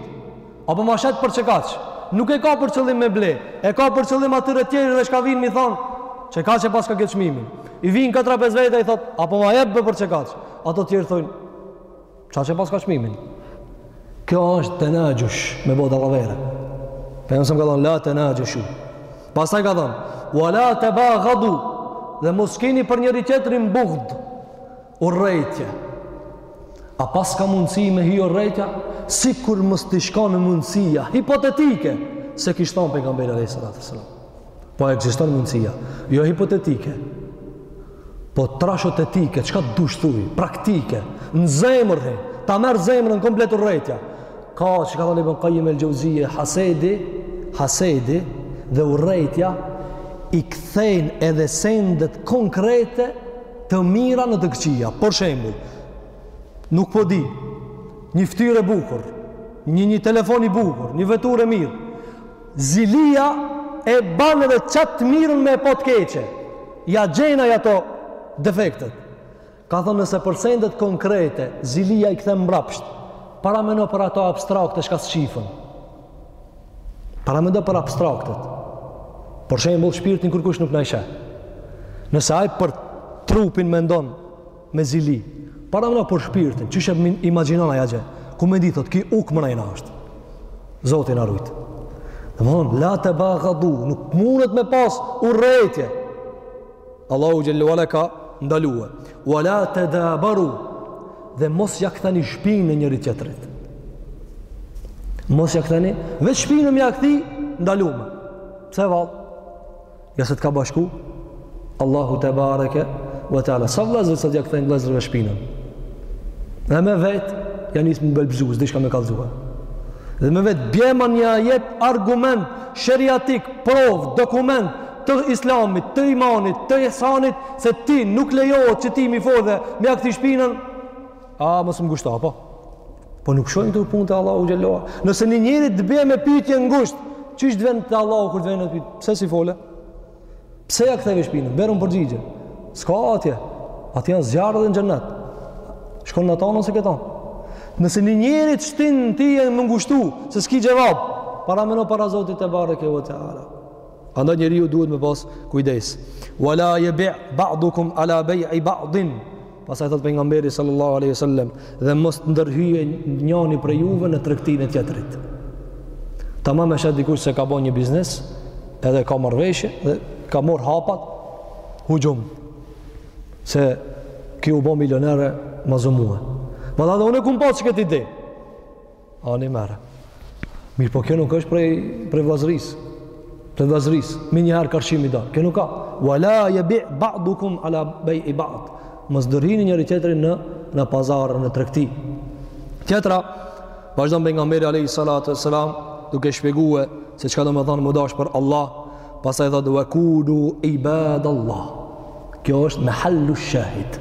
Apo ma shet për qekaq. Nuk e ka për qëllim me ble, e ka për qëllim atyre tjerëve çka vijnë me i thonë, qekaq e paska këtë çmimin. I vijnë katër a pes veta i thotë, apo ma jep për qekaq. Ata tjerë thonë, qaq e paska çmimin. Kjo është tenaxhush, me bo dalavere. Pejgamberi a.s. ka thonë, la tenaxheshu. Pastaj ka thonë, wa la tebagadu, dhe mos kini për njëri tjetrin bugd. Urrejtje. A pra ka mundësi me hi urrejtja? Sikur mos të shkon mundësia, hipotetike, se kish thanë pejgamberi alejhi salatu ue selam. Po ekziston mundësia, jo hipotetike, po trashët e tike, që ka të dush thuj, praktike, në zemër, he, ta merr zemrën komplet urrejtja. Kaq ka thanë Ibn Kajim el Xheuzije, hasedi, hasedi dhe urrejtja, i kthejnë edhe sendet konkrete të mira në të këqia. Për shembull, nuk po di, një ftyrë e bukur, një një telefon i bukur, një veturë e mirë. Zilia e bën edhe qat të mirën me pa të keqe. Ja gjen ai ato defektet. Ka thonë nëse për sendet konkrete, zilia i kthen mbrapsht. Parameno për ato abstrakte çka s'shifen. Paramendo për abstraktet. Për shembull, shpirtin kërkush nuk na i sheh. Nëse ai për trupin mendon me zili, paramendo për shpirtin, qysh e imagjinon ai ajo. Ku me dit thot, ky ujk mbrenda është. Zoti na rujt. Domthon, la tebagadu, nuk mundet me pas urrejtje. Allahu xhele ue ala ka ndalue. Wala tadabaru. Dhe mos ja ktheni shpinën njëri tjetrit. Mos ja ktheni, vetë shpinën me ja kthy ndalume. Pse vallë? Ja se të ka bashku Allahu tebareke ve teala. Sa vëllezër sot ja kthejnë vëllezërve shpinën. Dhe me vet ja nis me belbëzu, diçka me kallzu. Dhe me vet bjema një ajet argument sheriatik, provë, dokument të islamit, të imanit, të ihsanit, se ti nuk lejohet që ti me i fol dhe me ja kthy shpinën, a, mos më ngushto, po. Po nuk shkon kjo punë te Allahu xhele ue ala. Nëse një njeri të bje me pytje ngusht, qysh te vendi te Allahu kur të ven në pytje? Pse si fole? Pse ja ktheve shpinën? Bjere përgjigje. S'ka atje. Atje janë zjarr dhe xhenet. Shkon në ta ose këta. Nëse një njeri të shtin ty me u ngushtu, se s'ki xhevap, parameno para Zotit tebareke ve teala. Andaj njeriu duhet me pas kujdes. Wala yabi' ba'dukum ala bay'i ba'din. Pastaj thot pejgamberi sallallahu alaihi wasallam, dhe mos të ndërhyjë njëri prej juve në tregtinë e tjetrit. Tamam e sheh dikush se ka bën një biznes, edhe ka marrëveshje dhe ka marrë hapat hyxhym. Se ky u bë milioner ma zu mua. Po edhe unë e kum pasë qëkëtë ide. Ani merre. Mirëpo kjo nuk është prej, prej vllazrisë. Prej vllazrisë. Me i njëherë karshi me i dal. Kjo nuk ka. Vala jebi ba'dukum ala bej'i ba'd. Mos ndërhini njëri tjetrit në, në pazar, në tregti. Tjetra, vazhdon pejgamberi a.s. duke shpjegue se çka do me thonë m'u dash për Allah. Pasaj thotë, wa kunu ibad Allah. Kjo është mehallu shahid.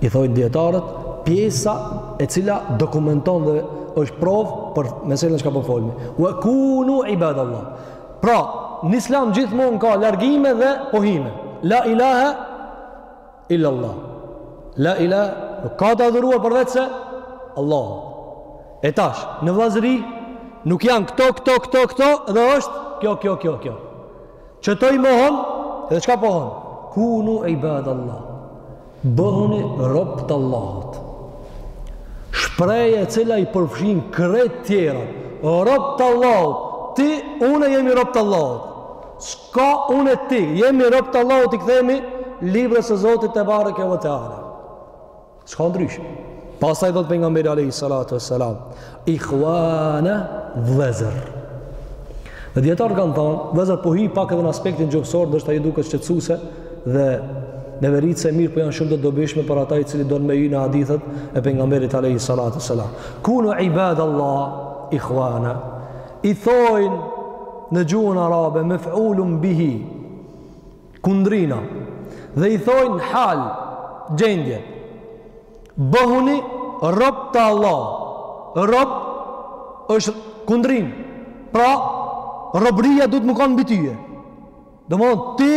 I thojnë dijetarët, pjesa e cila dokumenton dhe është provë për meselën çka po folmi. Wa kunu ibad Allah. Pra, në islam gjithmonë ka largime dhe pohime. La ilahe illallah la ila nuk ka të adhuruar përveç se Allahut e tash në vllazëri nuk janë këto këto këto këto dhe është kjo kjo kjo kjo që t'i mohon edhe çka pohon kunu ibad Allah bëhuni rob të Allahut shprehje e cila i përfshin krejt tjerat rob të Allahut ti une jemi rob të Allahut S'ka unë e ti, jemi rob të Allahut i kthehemi librit të Zotit tebareke ve teala. S'ka ndryshe. Pastaj thot pejgamberi alayhi salatu wassalam, ikhwana vllezër. Dhe dijetarët kanë thonë, vllezër po hi pak edhe në aspektin gjuhësor, ndoshta ju duket shqetsuse dhe nuk e vëreni se mirëpo janë shumë të dobishme për ata i cili don me hy në hadithët e pejgamberit Alehi Salatu Salam. Kunu ibad Allah, ikhwana, i thojnë në gjuhën arabe mef'ulun bihi kundrina dhe i thojnë hal gjendje bëhuni rob të Allah rob është kundrin pra robria duhet me konë mbi ty Domthon ti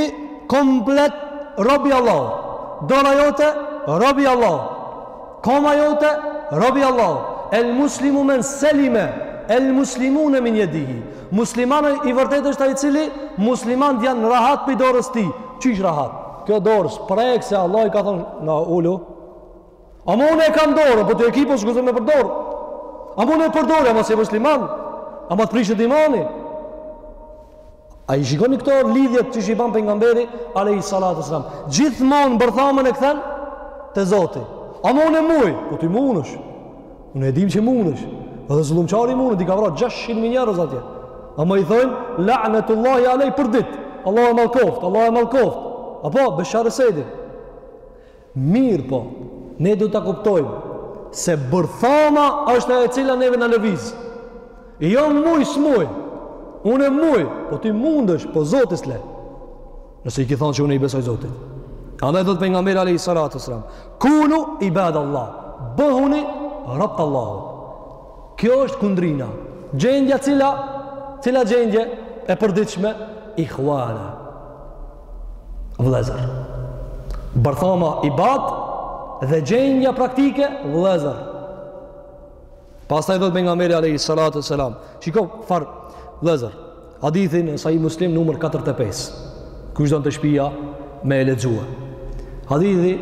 komplet rob i Allahut. Dora jote rob i Allahut. Koma jote rob i Allahut. El muslimu men selime el muslimune min jedihi. Musliman i vërtetë është ai i cili muslimant janë rahat prej dorës tij. Qysh rahat. Kjo dorë s'prek se Allahu i ka thonë ndalu. Ama unë e kam dorën, po ti e ki po s'guxon me përdorë. Ama unë e përdorë, ama s'je musliman, ama të prishet imani. A i shikoni këto lidhjet qysh i ban pejgamberi, alejhi salatu selam. Gjithmonë bërthamën e kthen te Zoti. Ama un e muj, po ti munësh. Unë e dim që munësh. Edhe zullumqari mun, dikë ka vra 600 mijë njerëz atje. Ama i thojmë, la'netullahi alej për ditë. Allahu e mallkoftë, Allahu e mallkoftë. Apo, Beshar Esedi. Mirëpo, ne duhet ta kuptojmë se bërthama është ajo e cila neve na lëviz. E jo muj s'muj. Unë e muj, po ti mundesh, po Zoti s'le. Nëse i ke thonë që unë i besoj Zotit. Andaj thot pejgamberi alayhi salatu sallam, "Kunu ibadallah, bëhuni robt e Allahut." Kjo është kundrina. Gjendja cila, cila gjendje e përditshme ihuana. Vllezër. Bërthama i bat dhe gjendja praktike vllezër. Pastaj thotë Pejgamberi alejhi salatu selam. Shiko far vllezër. Hadithi në Sahih Muslim numër 45. Kush don te shpia me e lexue. Hadithi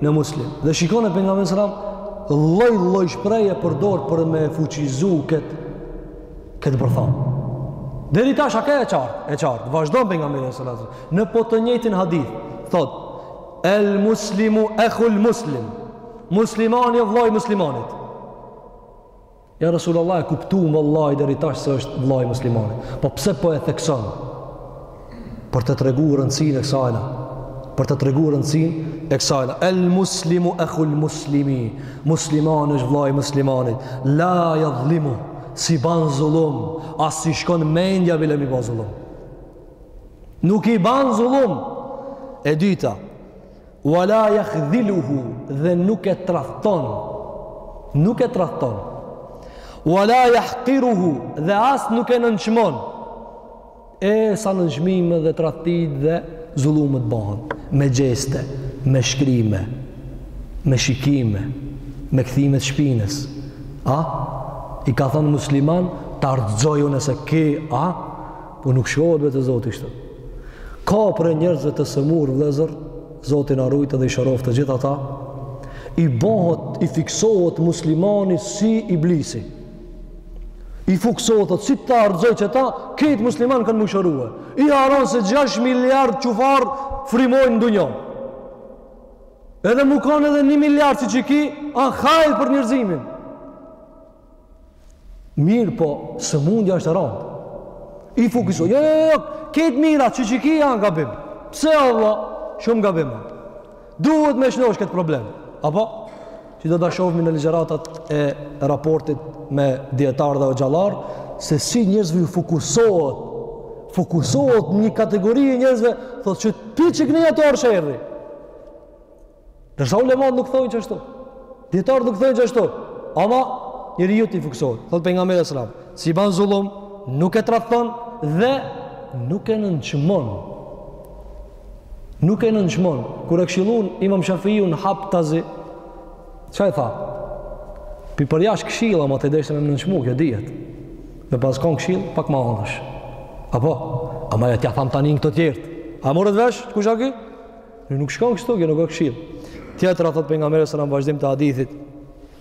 në Muslim. Dhe shikone Pejgamberi alejhi selam lloj-lloj shprehje përdor për me e fuqizu këtë Këtë bërthamë. Deri tash a ke e qartë, e qartë. Vazhdon Pejgamberi alejhi selam në po të njëjtin hadith, thotë, el muslimu ehul muslim. Muslimani vllai i muslimanit. Ja Rasulullah e kuptum vallahi deri tash se është vllai i muslimanit. Po pse po e thekson? për ta tregu rëndësinë e kësajna, për ta tregu rëndësinë e kësajna. El muslimu akhul muslimi, muslimani është vëllai i muslimanit. La yadhlimu, s'i ban zullum, as s'i shkon mendja bile m'i ba zullum. Nuk i ban zullum. E dyta, wala yakhdhiluhu dhe nuk e tradhton. Nuk e tradhton. Wala yahqiruhu dhe as nuk e nënçmon. E sa nënçmime dhe tradhtit dhe zullumet bahen, me gjeste, me shkrime, me shikime, me kthime t'shpinës, a, i ka thënë musliman, ta rrëzoj nëse ki, a, po nuk shkohet për te Zoti ashtu. Ka prej njerëzve të sëmurë, vllezër, Zoti na rujtë dhe i shëroftë të gjithë ata, i bohet, i fiksohet muslimani si Iblisi, I fokusohet, si ta rrëzoj qeta, këtë musliman kam me u shërue. I harron se 6 miliard qufar frymojnë në dunja. Edhe me kanë edhe 1 miliard si qiki, a hajr për njerëzimin. Mirëpo, sëmundja është e randë. I fokusohet, jo, jo, jo, jo, krejt mira, qiki janë gabim. Pse Allah, shumë gabim. Duhet me e shnosh këtë problem. Apo? Qito do ta shofmi në ligjëratat e raportit me dijetarë dhe hoxhallarë, se si njerëzve ju fokusohet, fokusohet një kategori e njerëzve, thotë se pi qikni a tanë sherri. Ndërsa ulemat nuk thojnë qashtu. Dijetarët nuk thojnë qashtu. Ama, njeriut i fokusohet. Thotë Pejgamberi alejhi selam. S'i ban zullum, nuk e tradhton dhe nuk e nënçmon. Nuk e nënçmon. Kur e këshillun Imam Shafiun haptazi, çka i tha? Pi përjashtë këshillë, ama ti deshte me më nënçmu, kjo dihet. Me pas kon këshillë, pak ma anësh. Apo? Ama ja t'ja tham ta nijnë këta tjertë. A morët vesh? Kush a ky? Nuk shkon kështu, kjo nuk o këshillë. Tjetra, thotë Pejgamberi selam në vazhdim të hadithit,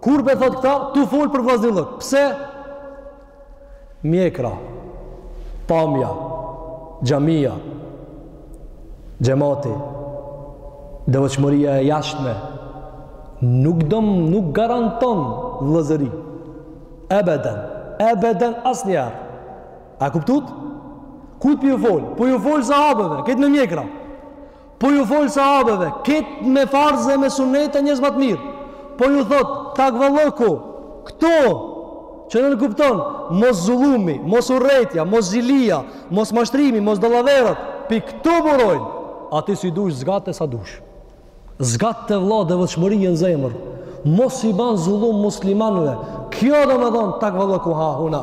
Kur pe thot këta, tu fol për vllaznillëk. Pse? Mjekra, pamja, xhamia, xhamati, devotshmëria e jashtme nuk do nuk garanton vëllazëri. Ebeden, ebeden asnjëherë. A kuptut? Kujt po ju fol? Po ju fol sahabeve, krejt me mjekra. Po ju fol sahabeve, krejt me farze me sunete njerëz ma të mirë. Po ju thot takvallëku këtu, që nënkupton, mos zullumi, mos urrejtja, mos zilia, mos mashtrimi, mos dallaveret, pi këtu burojnë. A ti si dush zgate sa dush zgate vlla, devotshmëria në zemër. Mos i ban zullum muslimanëve. Kjo domethonë takvallëku ha huna.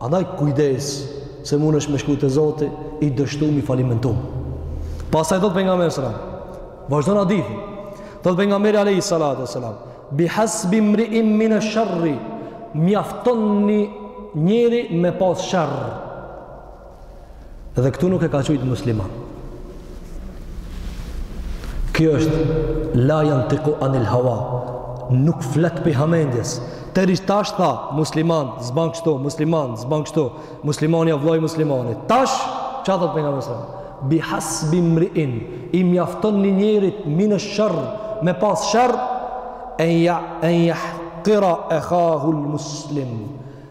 Andaj kujdes se mundesh me shku te Zoti i dështum i falimentum. Pastaj thot pejgamberi sallallahu alajhi wasallam, vazhdon hadithi. Thot pejgamberi alayhi salatu wasalam, bi hasbi mri'in min ash-sharri, mjafton ni njeri me pas sherr. Dhe këtu nuk e ka qujtë musliman. Kjo është la jentiku anil hawa, nuk flet prej hamendjes. Deri tash tha, muslimani s'ban kështu, muslimani s'ban kështu, muslimani vlla i muslimanit. Tash, çka thot pejgamberi? Bi hasbi mriin, i mjafton një njerit minesh-sherr, me pas sherr, en jahkira ekhahul muslim,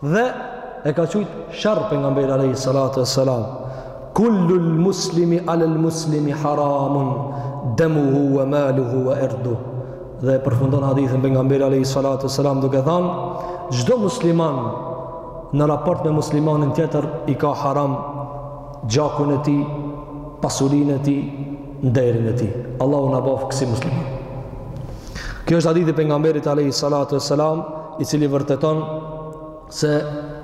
Dhe e ka qujt sherr pejgamberi alaihi salatu wassalam kullu al muslimi ala al muslimi haramun damuhu wa maluhu wa irdu dhe e përfundon hadithin pejgamberi alaihi salatu wassalam duke thanë çdo musliman në raport me muslimanin tjetër i ka haram gjakun e tij pasurinë e tij nderin e tij Allahu na baftë kësi musliman Kjo është hadithi i pejgamberit alayhi salatu wassalam, i cili vërteton se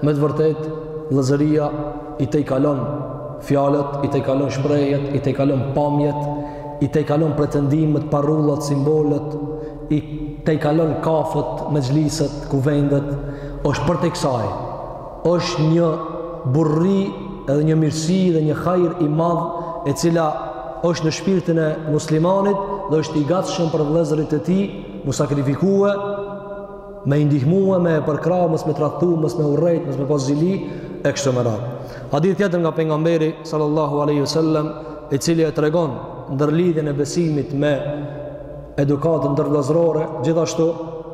me të vërtetë vëllazëria i tejkalon fjalët, i tejkalon shprehjet, i tejkalon pamjet, i tejkalon pretendimet, parullat, simbolet, i tejkalon kafet, mexhliset, kuvendet, është përtej kësaj. është një burim dhe një mirësi dhe një hajr i madh e cila është në shpirtin e muslimanit dhe është i gatshëm për vëllezërit e tij mu sakrifikue me i ndihmue me e përkrah mos me tradhtu mos me urrejt mos me pas zili e kështu me radhë hadith tjetër nga pejgamberi sallallahu aleyhi wasallam i cili e tregon ndërlidhjen e besimit me edukatën ndërvëllazërore gjithashtu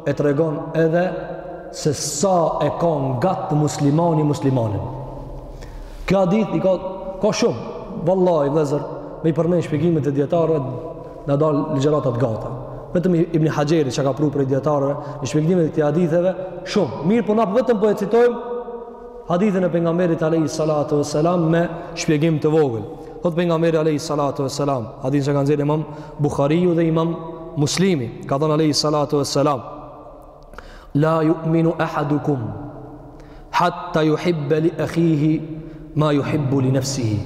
e tregon edhe se sa e ka ngat muslimani muslimanin. Kjo hadith i ka ka shumë, vallahi vëllazër, me i përmend shpjegimet e dijetarëve na dal ligjërata të gata. Vetëm Ibn Haxheri çka ka pru prej dijetarëve në shpjegimin e këtij haditheve, shumë. Mirë, po na vetëm po e citojmë hadithin e pejgamberit alayhi salatu vesselam me shpjegim të vogël. Thot pejgamberi alayhi salatu vesselam, hadithin që e kanë nxjerrë Imam Buhariu dhe Imam Muslimi, ka thënë alayhi salatu vesselam, La juminu ehadukum, hatta juhibbe li ehihi, ma juhibbu li nefsihi.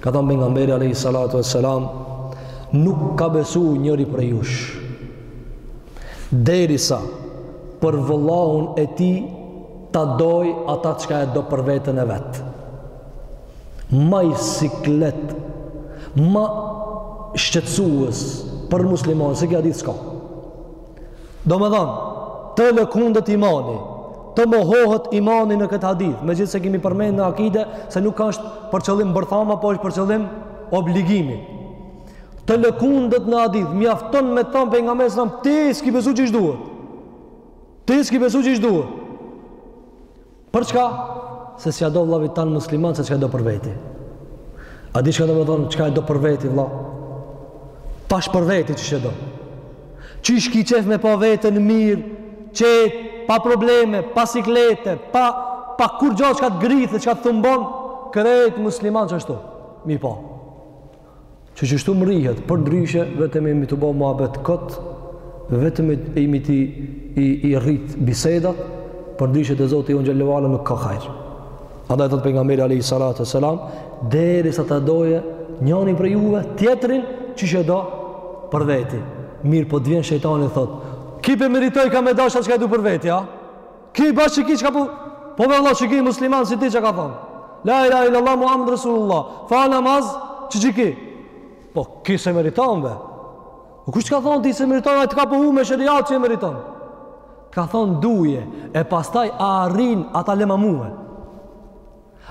Ka thonë pejgamberi, alejhi salatu ve selam, nuk ka besu njëri prej jush, derisa për vëllaun e tij ta doj ata çka e do për veten e vet. Ma siklet, ma shqetësues për muslimanin se ky hadith s'ka. Domethënë, të lëkundet imani, të mohohet imani në këtë hadith, megjithëse kemi përmend në akide, se nuk është për qëllim bërthama, po është për qëllim obligimi. Të lëkundet në hadith, mjafton me thanë pejgamberi a.s., ti s'ki besu qysh duhet. Ti s'ki besu qysh duhet. Për çka? Se s'ia do vllavit tand musliman, se çka e do për veti. A di çka do me thonë, çka e do për veti, vla? Tash për veti qysh e do. Qysh ki qejf me pa veten mirë, qetë, pa probleme, pa siklete, pa, pa kurgjo çka të grith, çka të thumbon, krejt muslimanët qashtu m'i pa. Qeshtu mrrihet, përndryshe, vetëm jemi tu bo muhabet kot, vetëm jemi tu i, i rrit bisedat, përndryshe te Zoti ynë xhele ve ala nuk ka hajr. Andaj thotë pejgamberi alejhi salatu selam, derisa ta dojë njani prej juve, tjetërin qysh e do për veti. Mirë, po të vjen shejtani e thotë, ky po meritojka me dashtë çka e du për veti, a? Ky bash qiky çka po... Po more vlla qiky musliman si ti që ka thonë. La ilahe il-lallah Muhammed Rasulullah. Fal namaz qe qiky. Po, ky s'e meriton be. Po kush t'ka thonë ty s'e meriton, a të ka pohu me sheriat që e meriton. T'ka thonë duje, e pastaj a arrin ata lema mu.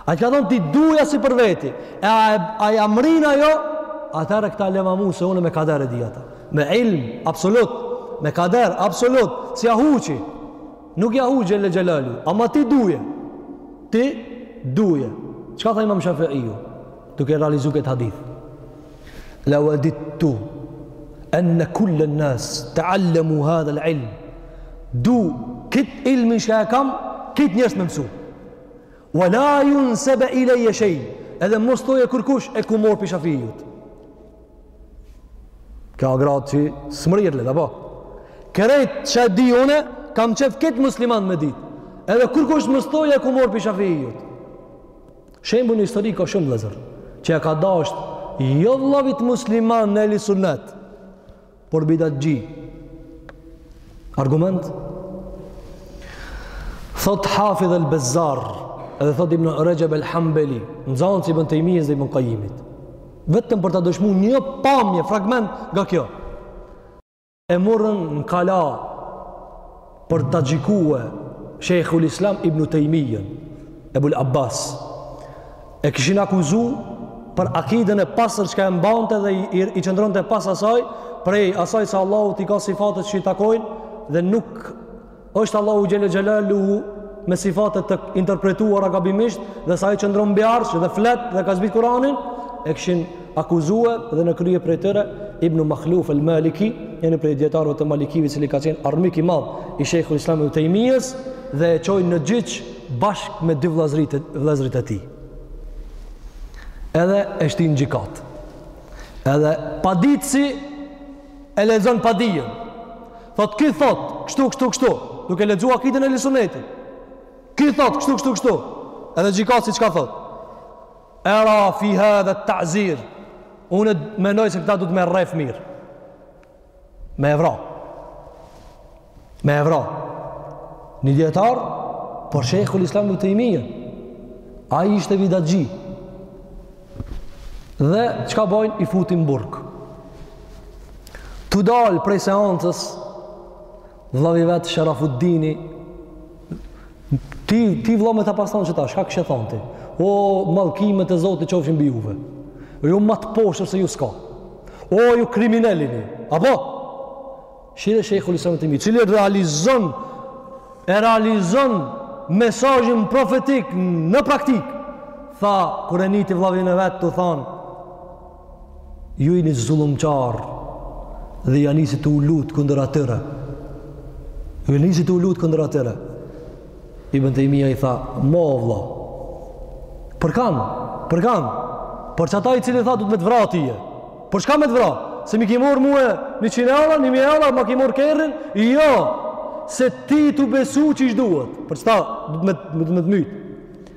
Ai t'ka thonë ti duje si për veti, e a, a ia mrrin ajo, atëherë këta lema mu se unë me kader e di ata. Me ilm, absolut, me kader, absolut, s'ia huqi, nuk ia huq xhele xhelaluhu, ama ti duje, ti duje. Çka tha imam Shafiu, duke realizu këtë hadith? Levedidtu enne kul-len nas teal-lemu hadhel ilm, du, këtë ilmin që e kam, krejt njerëzit me mësu. Wa la yunsaba ilayya shay. Edhe mos thoje kurkush e ku mor pi Shafiut. Kjo gradë që s'mrri leht apo? Krejt çka di une, kam qef këtë musliman me dit. Edhe kurkush mos thoje e ku mor pi Shafiut. Shembull në histori ka shumë vllezër, që e ka dasht jo vllavit musliman në ehli sunnet, Por bidatxhi. Argument? Thot Hafidh el Bezzar, edhe thot Ibn Rajab el Hambeli, nxansi i Ibn Tejmijes dhe Ibn Qayyimit. Vetëm për ta dëshmu një pamje, fragment nga kjo. E morën në kala për ta gjikue Sheikhul Islam Ibn Tejmijën, Ebul Abbas, e kishin akuzu për akiden e pastër çka e mbante dhe i, i, i qëndronte pas asaj, prej asaj se Allahu t'i ka sifatet që i takojnë, dhe nuk është Allahu xhel-le xhelaluhu me sifatet të interpretuara gabimisht, dhe se Ai qëndron mbi Arsh dhe flet dhe ka zbritë Kuranin, e kishin akuzue dhe në krye prej tyre Ibn Makhluf el Maliki, njëni prej dijetarëve të malikive, i cili ka qenë armik i madh i Shejhul Islam Ibn Tejmijes dhe e çojnë në gjyq bashk me dy vllazrit e, vllazrit e tij. Edhe e shtin n'gjykatë. Edhe paditsi e lexon padijën. Thot, ky thot, kështu, kështu, kështu, duke lexua akiden e ehli sunetit. Ky thot, kështu, kështu, kështu. Edhe gjykatsi çka thot. Era fi hadha at-ta'zir. Unë mendoj se këta duhet me rref mirë. Me e vra. Me e vra. Një dijetar, për Shejhul Islam Ibn Tejmijen. Ai ishte bidatxhi. Dhe, çka bojnë, i futin n'burg. Tu dalë prej seancës, Vllavi vet Sharafuddini ti vëlla me ta pas than qetash, çka kishe thon ti? O mallkimet e Zotit qofshin mbi juve. Ju ma të poshtër se ju s'ka. O ju kriminelë jini. Apo? Shihe Shejhul Islam Tejmije, i cili realizon, e realizon mesazhin profetik në praktik, tha, kur e niti vllavin e vetë, tu thanë, Ju jeni zullumqar dhe ja nisi tu u lutë kundër atyre. Ju ja nisi tu u lutë kundër atyre. Ibn Tejmija i tha, mo o vlla, për kan, për kan, për qata i cili tha duhet me të vra tye. Për çka me të vra? Se mi ki morë mue njëqin eura, një mi eura, ma ki morë kerrin? Jo, se ti tu besu qysh duhet. Për qeta duhet me të mytë?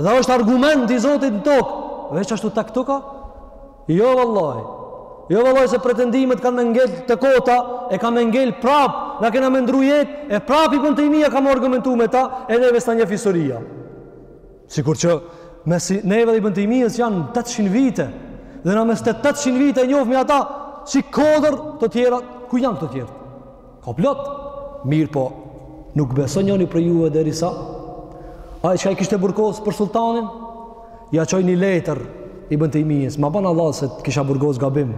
Dhe është argumenti i Zotit në tokë, veç ashtu a këtu ka? Jo vallahi. Jo vallahi se pretendimet kanë me ngel të kota, e kanë me ngel prap, na kena me ndrru jetë, e prap Ibn Tejmija ka m'u argumentu me ta, e neve s'ta njeh historia. Sikur që mes neve dhe Ibn Tejmijes janë 800 vite, dhe na mes këtyre 800 viteve njofim atë, si ka dhe të tjerë, ku janë këta tjerët? Ka plot, mirëpo nuk beson njani për juve derisa ai çka e kishte burgos për sulltanin, ia çoi një letër Ibn Tejmijes, ma ban hallall se të kisha burgos gabim,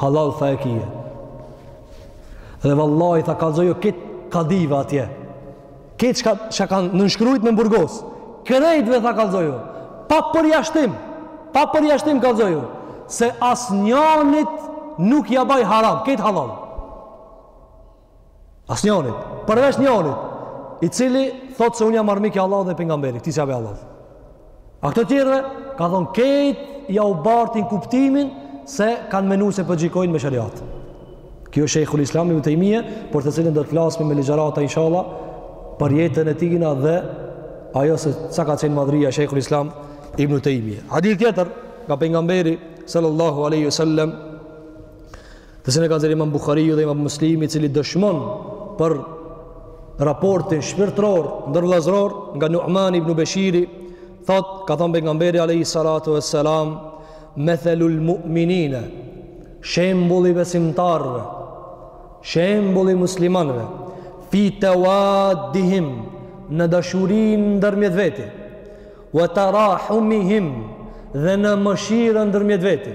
hallall tha e kije. Dhe vallahi, tha kallzoju kët kadive atje, kët çka kanë nënshkrujt me m'burgos, krejtve tha kallzoju, pa përjashtim, pa përjashtim kallzoju, se as njanit nuk ia baj haram, krejt hallall. As njonit, përveç njonit, i cili thotë se unë jam armik i Allahut dhe pejgamberit, këtij s'ia baj hallall. A këta tjerët, ka thonë, krejt jau bartin kuptimin se kanë menu se po gjykojnë me sheriat. Ky është Sheikhul Islam ibn Taymije, për të cilin do të flasim me ligjërata inshallah për jetën e tina dhe ajo se çka ka qenë madhria Sheikhul Islam ibn Taymije. Hadith tjetër nga pejgamberi sallallahu alaihi wasallam Të cilin e ka nxjerrë Imam Buhariu dhe Imam Muslimi, i cili dëshmon për raportin shpirtëror ndërvëllazëror nga Nu'man ibn Beshiri, thotë ka thanë pejgamberi alayhi salatu vesselam, "Mathalul mu'minina" shembulli besimtarëve, shembulli muslimanëve, fi tawaddihim në dashurinë ndërmjet veti, wa tarahumihim dhe në mëshirën ndërmjet veti,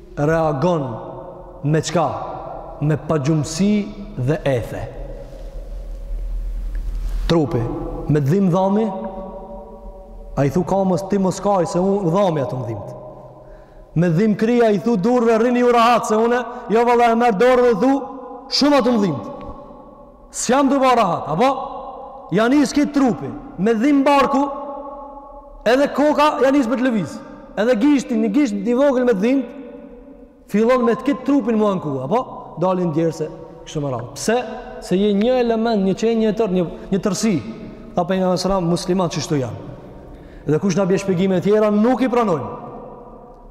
reagon me çka? Me pagjumësi dhe ethe. Trupi, me të dhimë dhami, a i thu kamës ti mos kaj se unë dhami âsht tu m'dhimt. Me të dhimë krija i thu durve rrini ju rahat se une, jo valla e merr dorën dhe thu shumë âsht tu m'dhimt. S'jam du ba rahat, apo? Ja nis krejt trupi, me dhim barku, edhe koka ja nis me të lëviz. Edhe gishtin, një gisht i vogël me t'dhimt, fillon me të krejt trupi m'u anku, apo? Dalin djersë e kështu me radhë. Pse? Se je një element, një qenie, një tërë, një, një tërsi. Tha pejgamberi alejhi selam, muslimant qeshtu janë. Edhe kush na bje shpjegime tjera, nuk i pranojmë.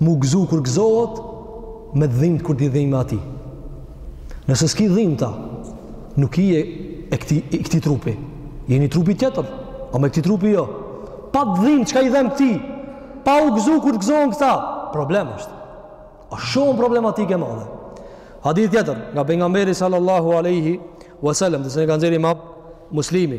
M'u gëzu kur gëzohet, me të dhimbë kur t'i dhimbë atij. Nëse s'ki dhimta, nuk je i këtij, i këtij trupi. Je i një trupi tjetër, ama i këtij trupi jo. Pa të dhimbë, çka i dhem këtij? Pa u gëzu kur të gëzohen këta? Problem është. A shumë problematikë e madhe. Hadith tjetër, nga pejgamberi sallallahu aleyhi wasallam, të cilin e ka nxjerrë Imam Muslimi,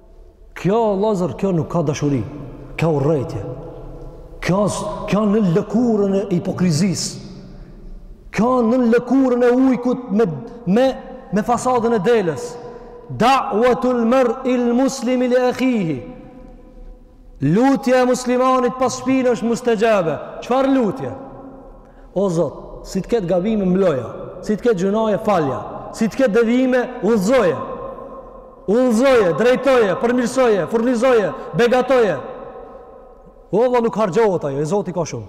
Kjo vllezër, kjo nuk ka dashuri, kjo urrejtje. Kjo kjo në lëkurën e hipokrizisë. Kjo në lëkurën e ujkut me me me fasadën e delës. Da'watul mar'il muslimi li akhihi. Lutja e muslimanit pas shpinë është mustexhabe. Çfarë lutje? O Zot, si të ketë gabime mbloja, si të ketë gjynahe falja, si të ketë devijime udhëzoje. Udhëzoje, drejtoje, përmirësoje, furnizoje, begatoje. Valla nuk harxhohet ajo, e Zoti ka shumë.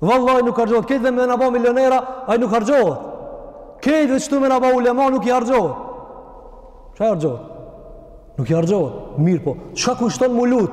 Vallahi nuk harxhohet, këtë dhe me na ba milionera, ai nuk harxhohet. Këtë dhe qëtu me na ba ulema, nuk i harxhohet. Ça i harxhohet? Nuk i harxhohet. Mirëpo, çka kushton m'u lut?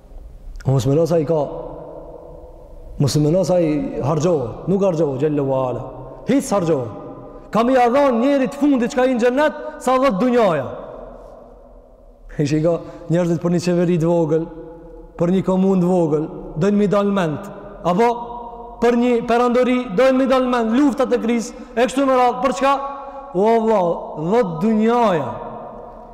O mos mendon se ai ka mos mendon se ai harxhohet, nuk harxhohet xhelle ue ala. Hiç s'harxhohet. Ka me i dhënë njerit fundit çka hin n'xhennet sa dhet dunjaja. E shiko njerëzit për një qeveri të vogël, për një komunë të vogël, dojnë mi dal mend. Apo për një perandori dojnë mi dal mend lufta të krisë, e kështu me radhë për çka? Valla, dhet dunjaja.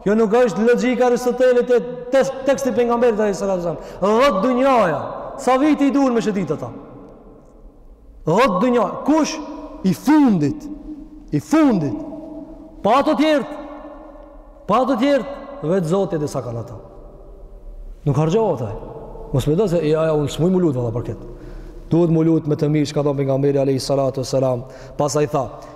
Kjo nuk është logjika e Aristotelit është teksti pejgamberit alayhis salam. Dhet dunjaja. Sa vite i duhen me shëtit ata? Dhet dunjaja. Kush i fundit? I fundit. Pa ata tjerët. Pa ata tjerët vetë Zoti e di sa kanë ata. Nuk harxhohen ata. Mos mendo se ja ja unë s'muj m'u lut vëlla për këtë. Duhet m'u lut me të mirë ç'ka thanë pejgamberi alayhis salatu salam. Pastaj tha,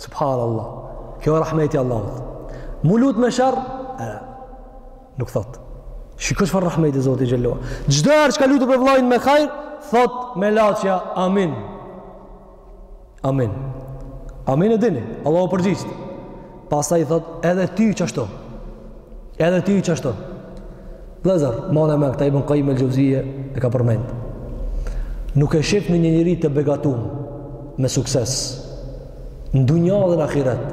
Subhan Allah. Kjo është rahmeti Allahut. M'u lut me sherr, e, nuk thot. Shiko çfarë rahmeti Zoti xhelle. Çdo herë çka lutet për vllain me hajr, thot melaqja, amin. Amin. Amin e dini, Allah u përgjigjt. Pastaj thot edhe ty qashtu. Edhe ty qashtu. Vllezër, mbane mend këta, Ibën Kajim el Xheuzije e ka përmend. Nuk e shifni një njeri të begatum me sukses. Në dunja dhe në ahiret.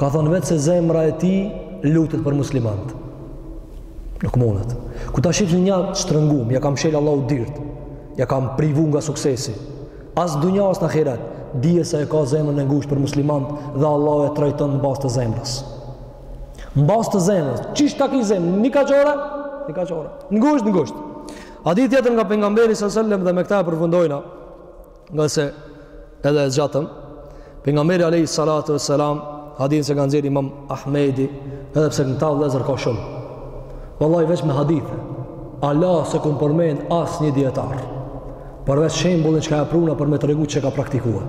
Ka thonë veç se zemra e tij lutet për muslimant. Nuk mundet. Ku ta shif një një shtërëngum, ja ka mshel Allahu dyrt, ja ka privu nga suksesi. As dunja, as në ahiret. Dije se e ka zemrën e ngushtë për muslimant dhe Allahu e trajton në bazë të zemrës. Në bazë të zemrës. Qysh ta ki zemrën? Një kaqore? Një kaqore. Ngusht, ngusht. Hadith tjetër nga pejgamberi së sëllem dhe me këta e përfundojna, ngase edhe e zgjatëm, pejgamberi alejhis salatu ue selam, hadithin e ka nxjerr imam Ahmedi, edhe pse n'këta vllezër ka shumë. Vallahi, veç me hadithe, hala s'e kem përmend asnjë dijetar, përveç shembullin çka e pruna për me tregu që e ka praktikuar.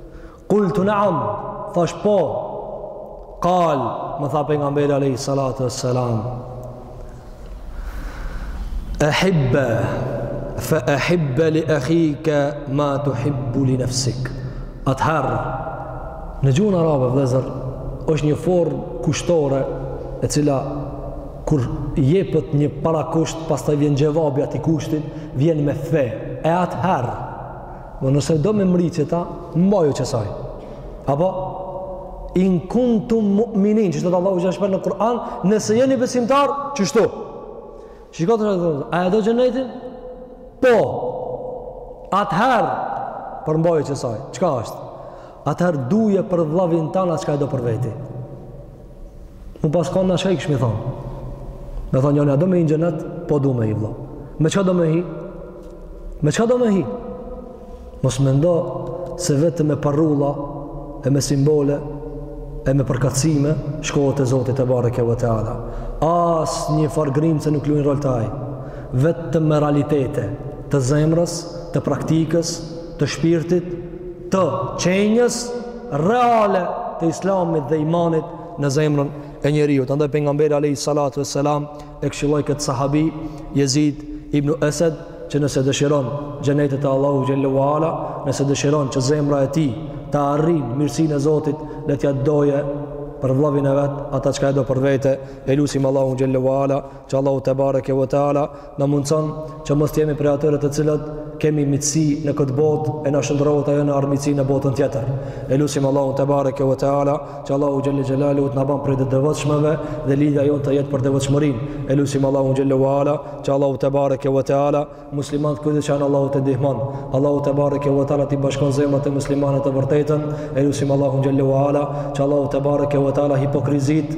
Kultu naam, thash po, kal, më tha pengamberi alejhi salatu ve selam, ehibbe, fe ehibbe li ehike, ma tuhibbu li nefsik. Atëherë, në gjuhën arabe, vllezër, është një formë kushtore, e cila, kur jepet një parakusht, pastaj vjen xhevabi atij kushtit, vjen me fe, e atëherë, Po nëse do me mri qeta, mbaju qësaj. Apo, in kuntum mu'minin, qysh thotë Allahu shpeshherë në Kur'an, nëse jeni besimtarë, qështu. Shiko tashti, a e do xhenetin? Po, atëherë, përmbaju qësaj. Çka është? Atëherë duje për vllavin tan atë çka e do për veti. Mu pas kon na çka i kishmi thonë. Me t'thonë njoni, a do me hi në xhenet? Po du me hi, vllo. Me çka do me hi? Me çka do me hi? Mos mendo se vetëm me parulla e me simbole e me përkatësime shkohet te Zoti Tebareke ve Teala. Asnjëfarë grimce nuk lujnë rol te ai. Vetëm me realitete të zemrës, të praktikës, të shpirtit, të qenies reale të islamit dhe imanit në zemrën e njeriut. Andaj pengamberi alejhi salatu ve selam e këshilloi këtë sahabi, Jezid ibn Esed, që nëse dëshiron xhenetet e Allahut Xhelle ve Ala, nëse dëshiron që zemra e tij të arrin mirësinë e Zotit, le t'ia doje për vllavin e vet, ata çka e do për vete, e lusim Allahun Xhelle ve Ala, që Allahu Tebareke ve Teala, Na mundëson që mos të jemi prej atyre të cilët kemi miqësi në këtë botë e na shndërrohet ajo në armiqësi në botën tjetër. E lusim Allahun tebareke ve teala, që Allahu xhelle xhelalu të na bën prej të devotshmëve dhe lidhja jonë të jetë për devotshmërinë. E lusim Allahun xhelle ve ala, që Allahu tebareke ve teala muslimanët kudo që janë Allahu t'i ndihmon. Allahu tebareke ve teala t'i bashkon zemrat e muslimanëve në të vërtetën. E lusim Allahun xhelle ve ala, që Allahu tebareke ve teala hipokrizit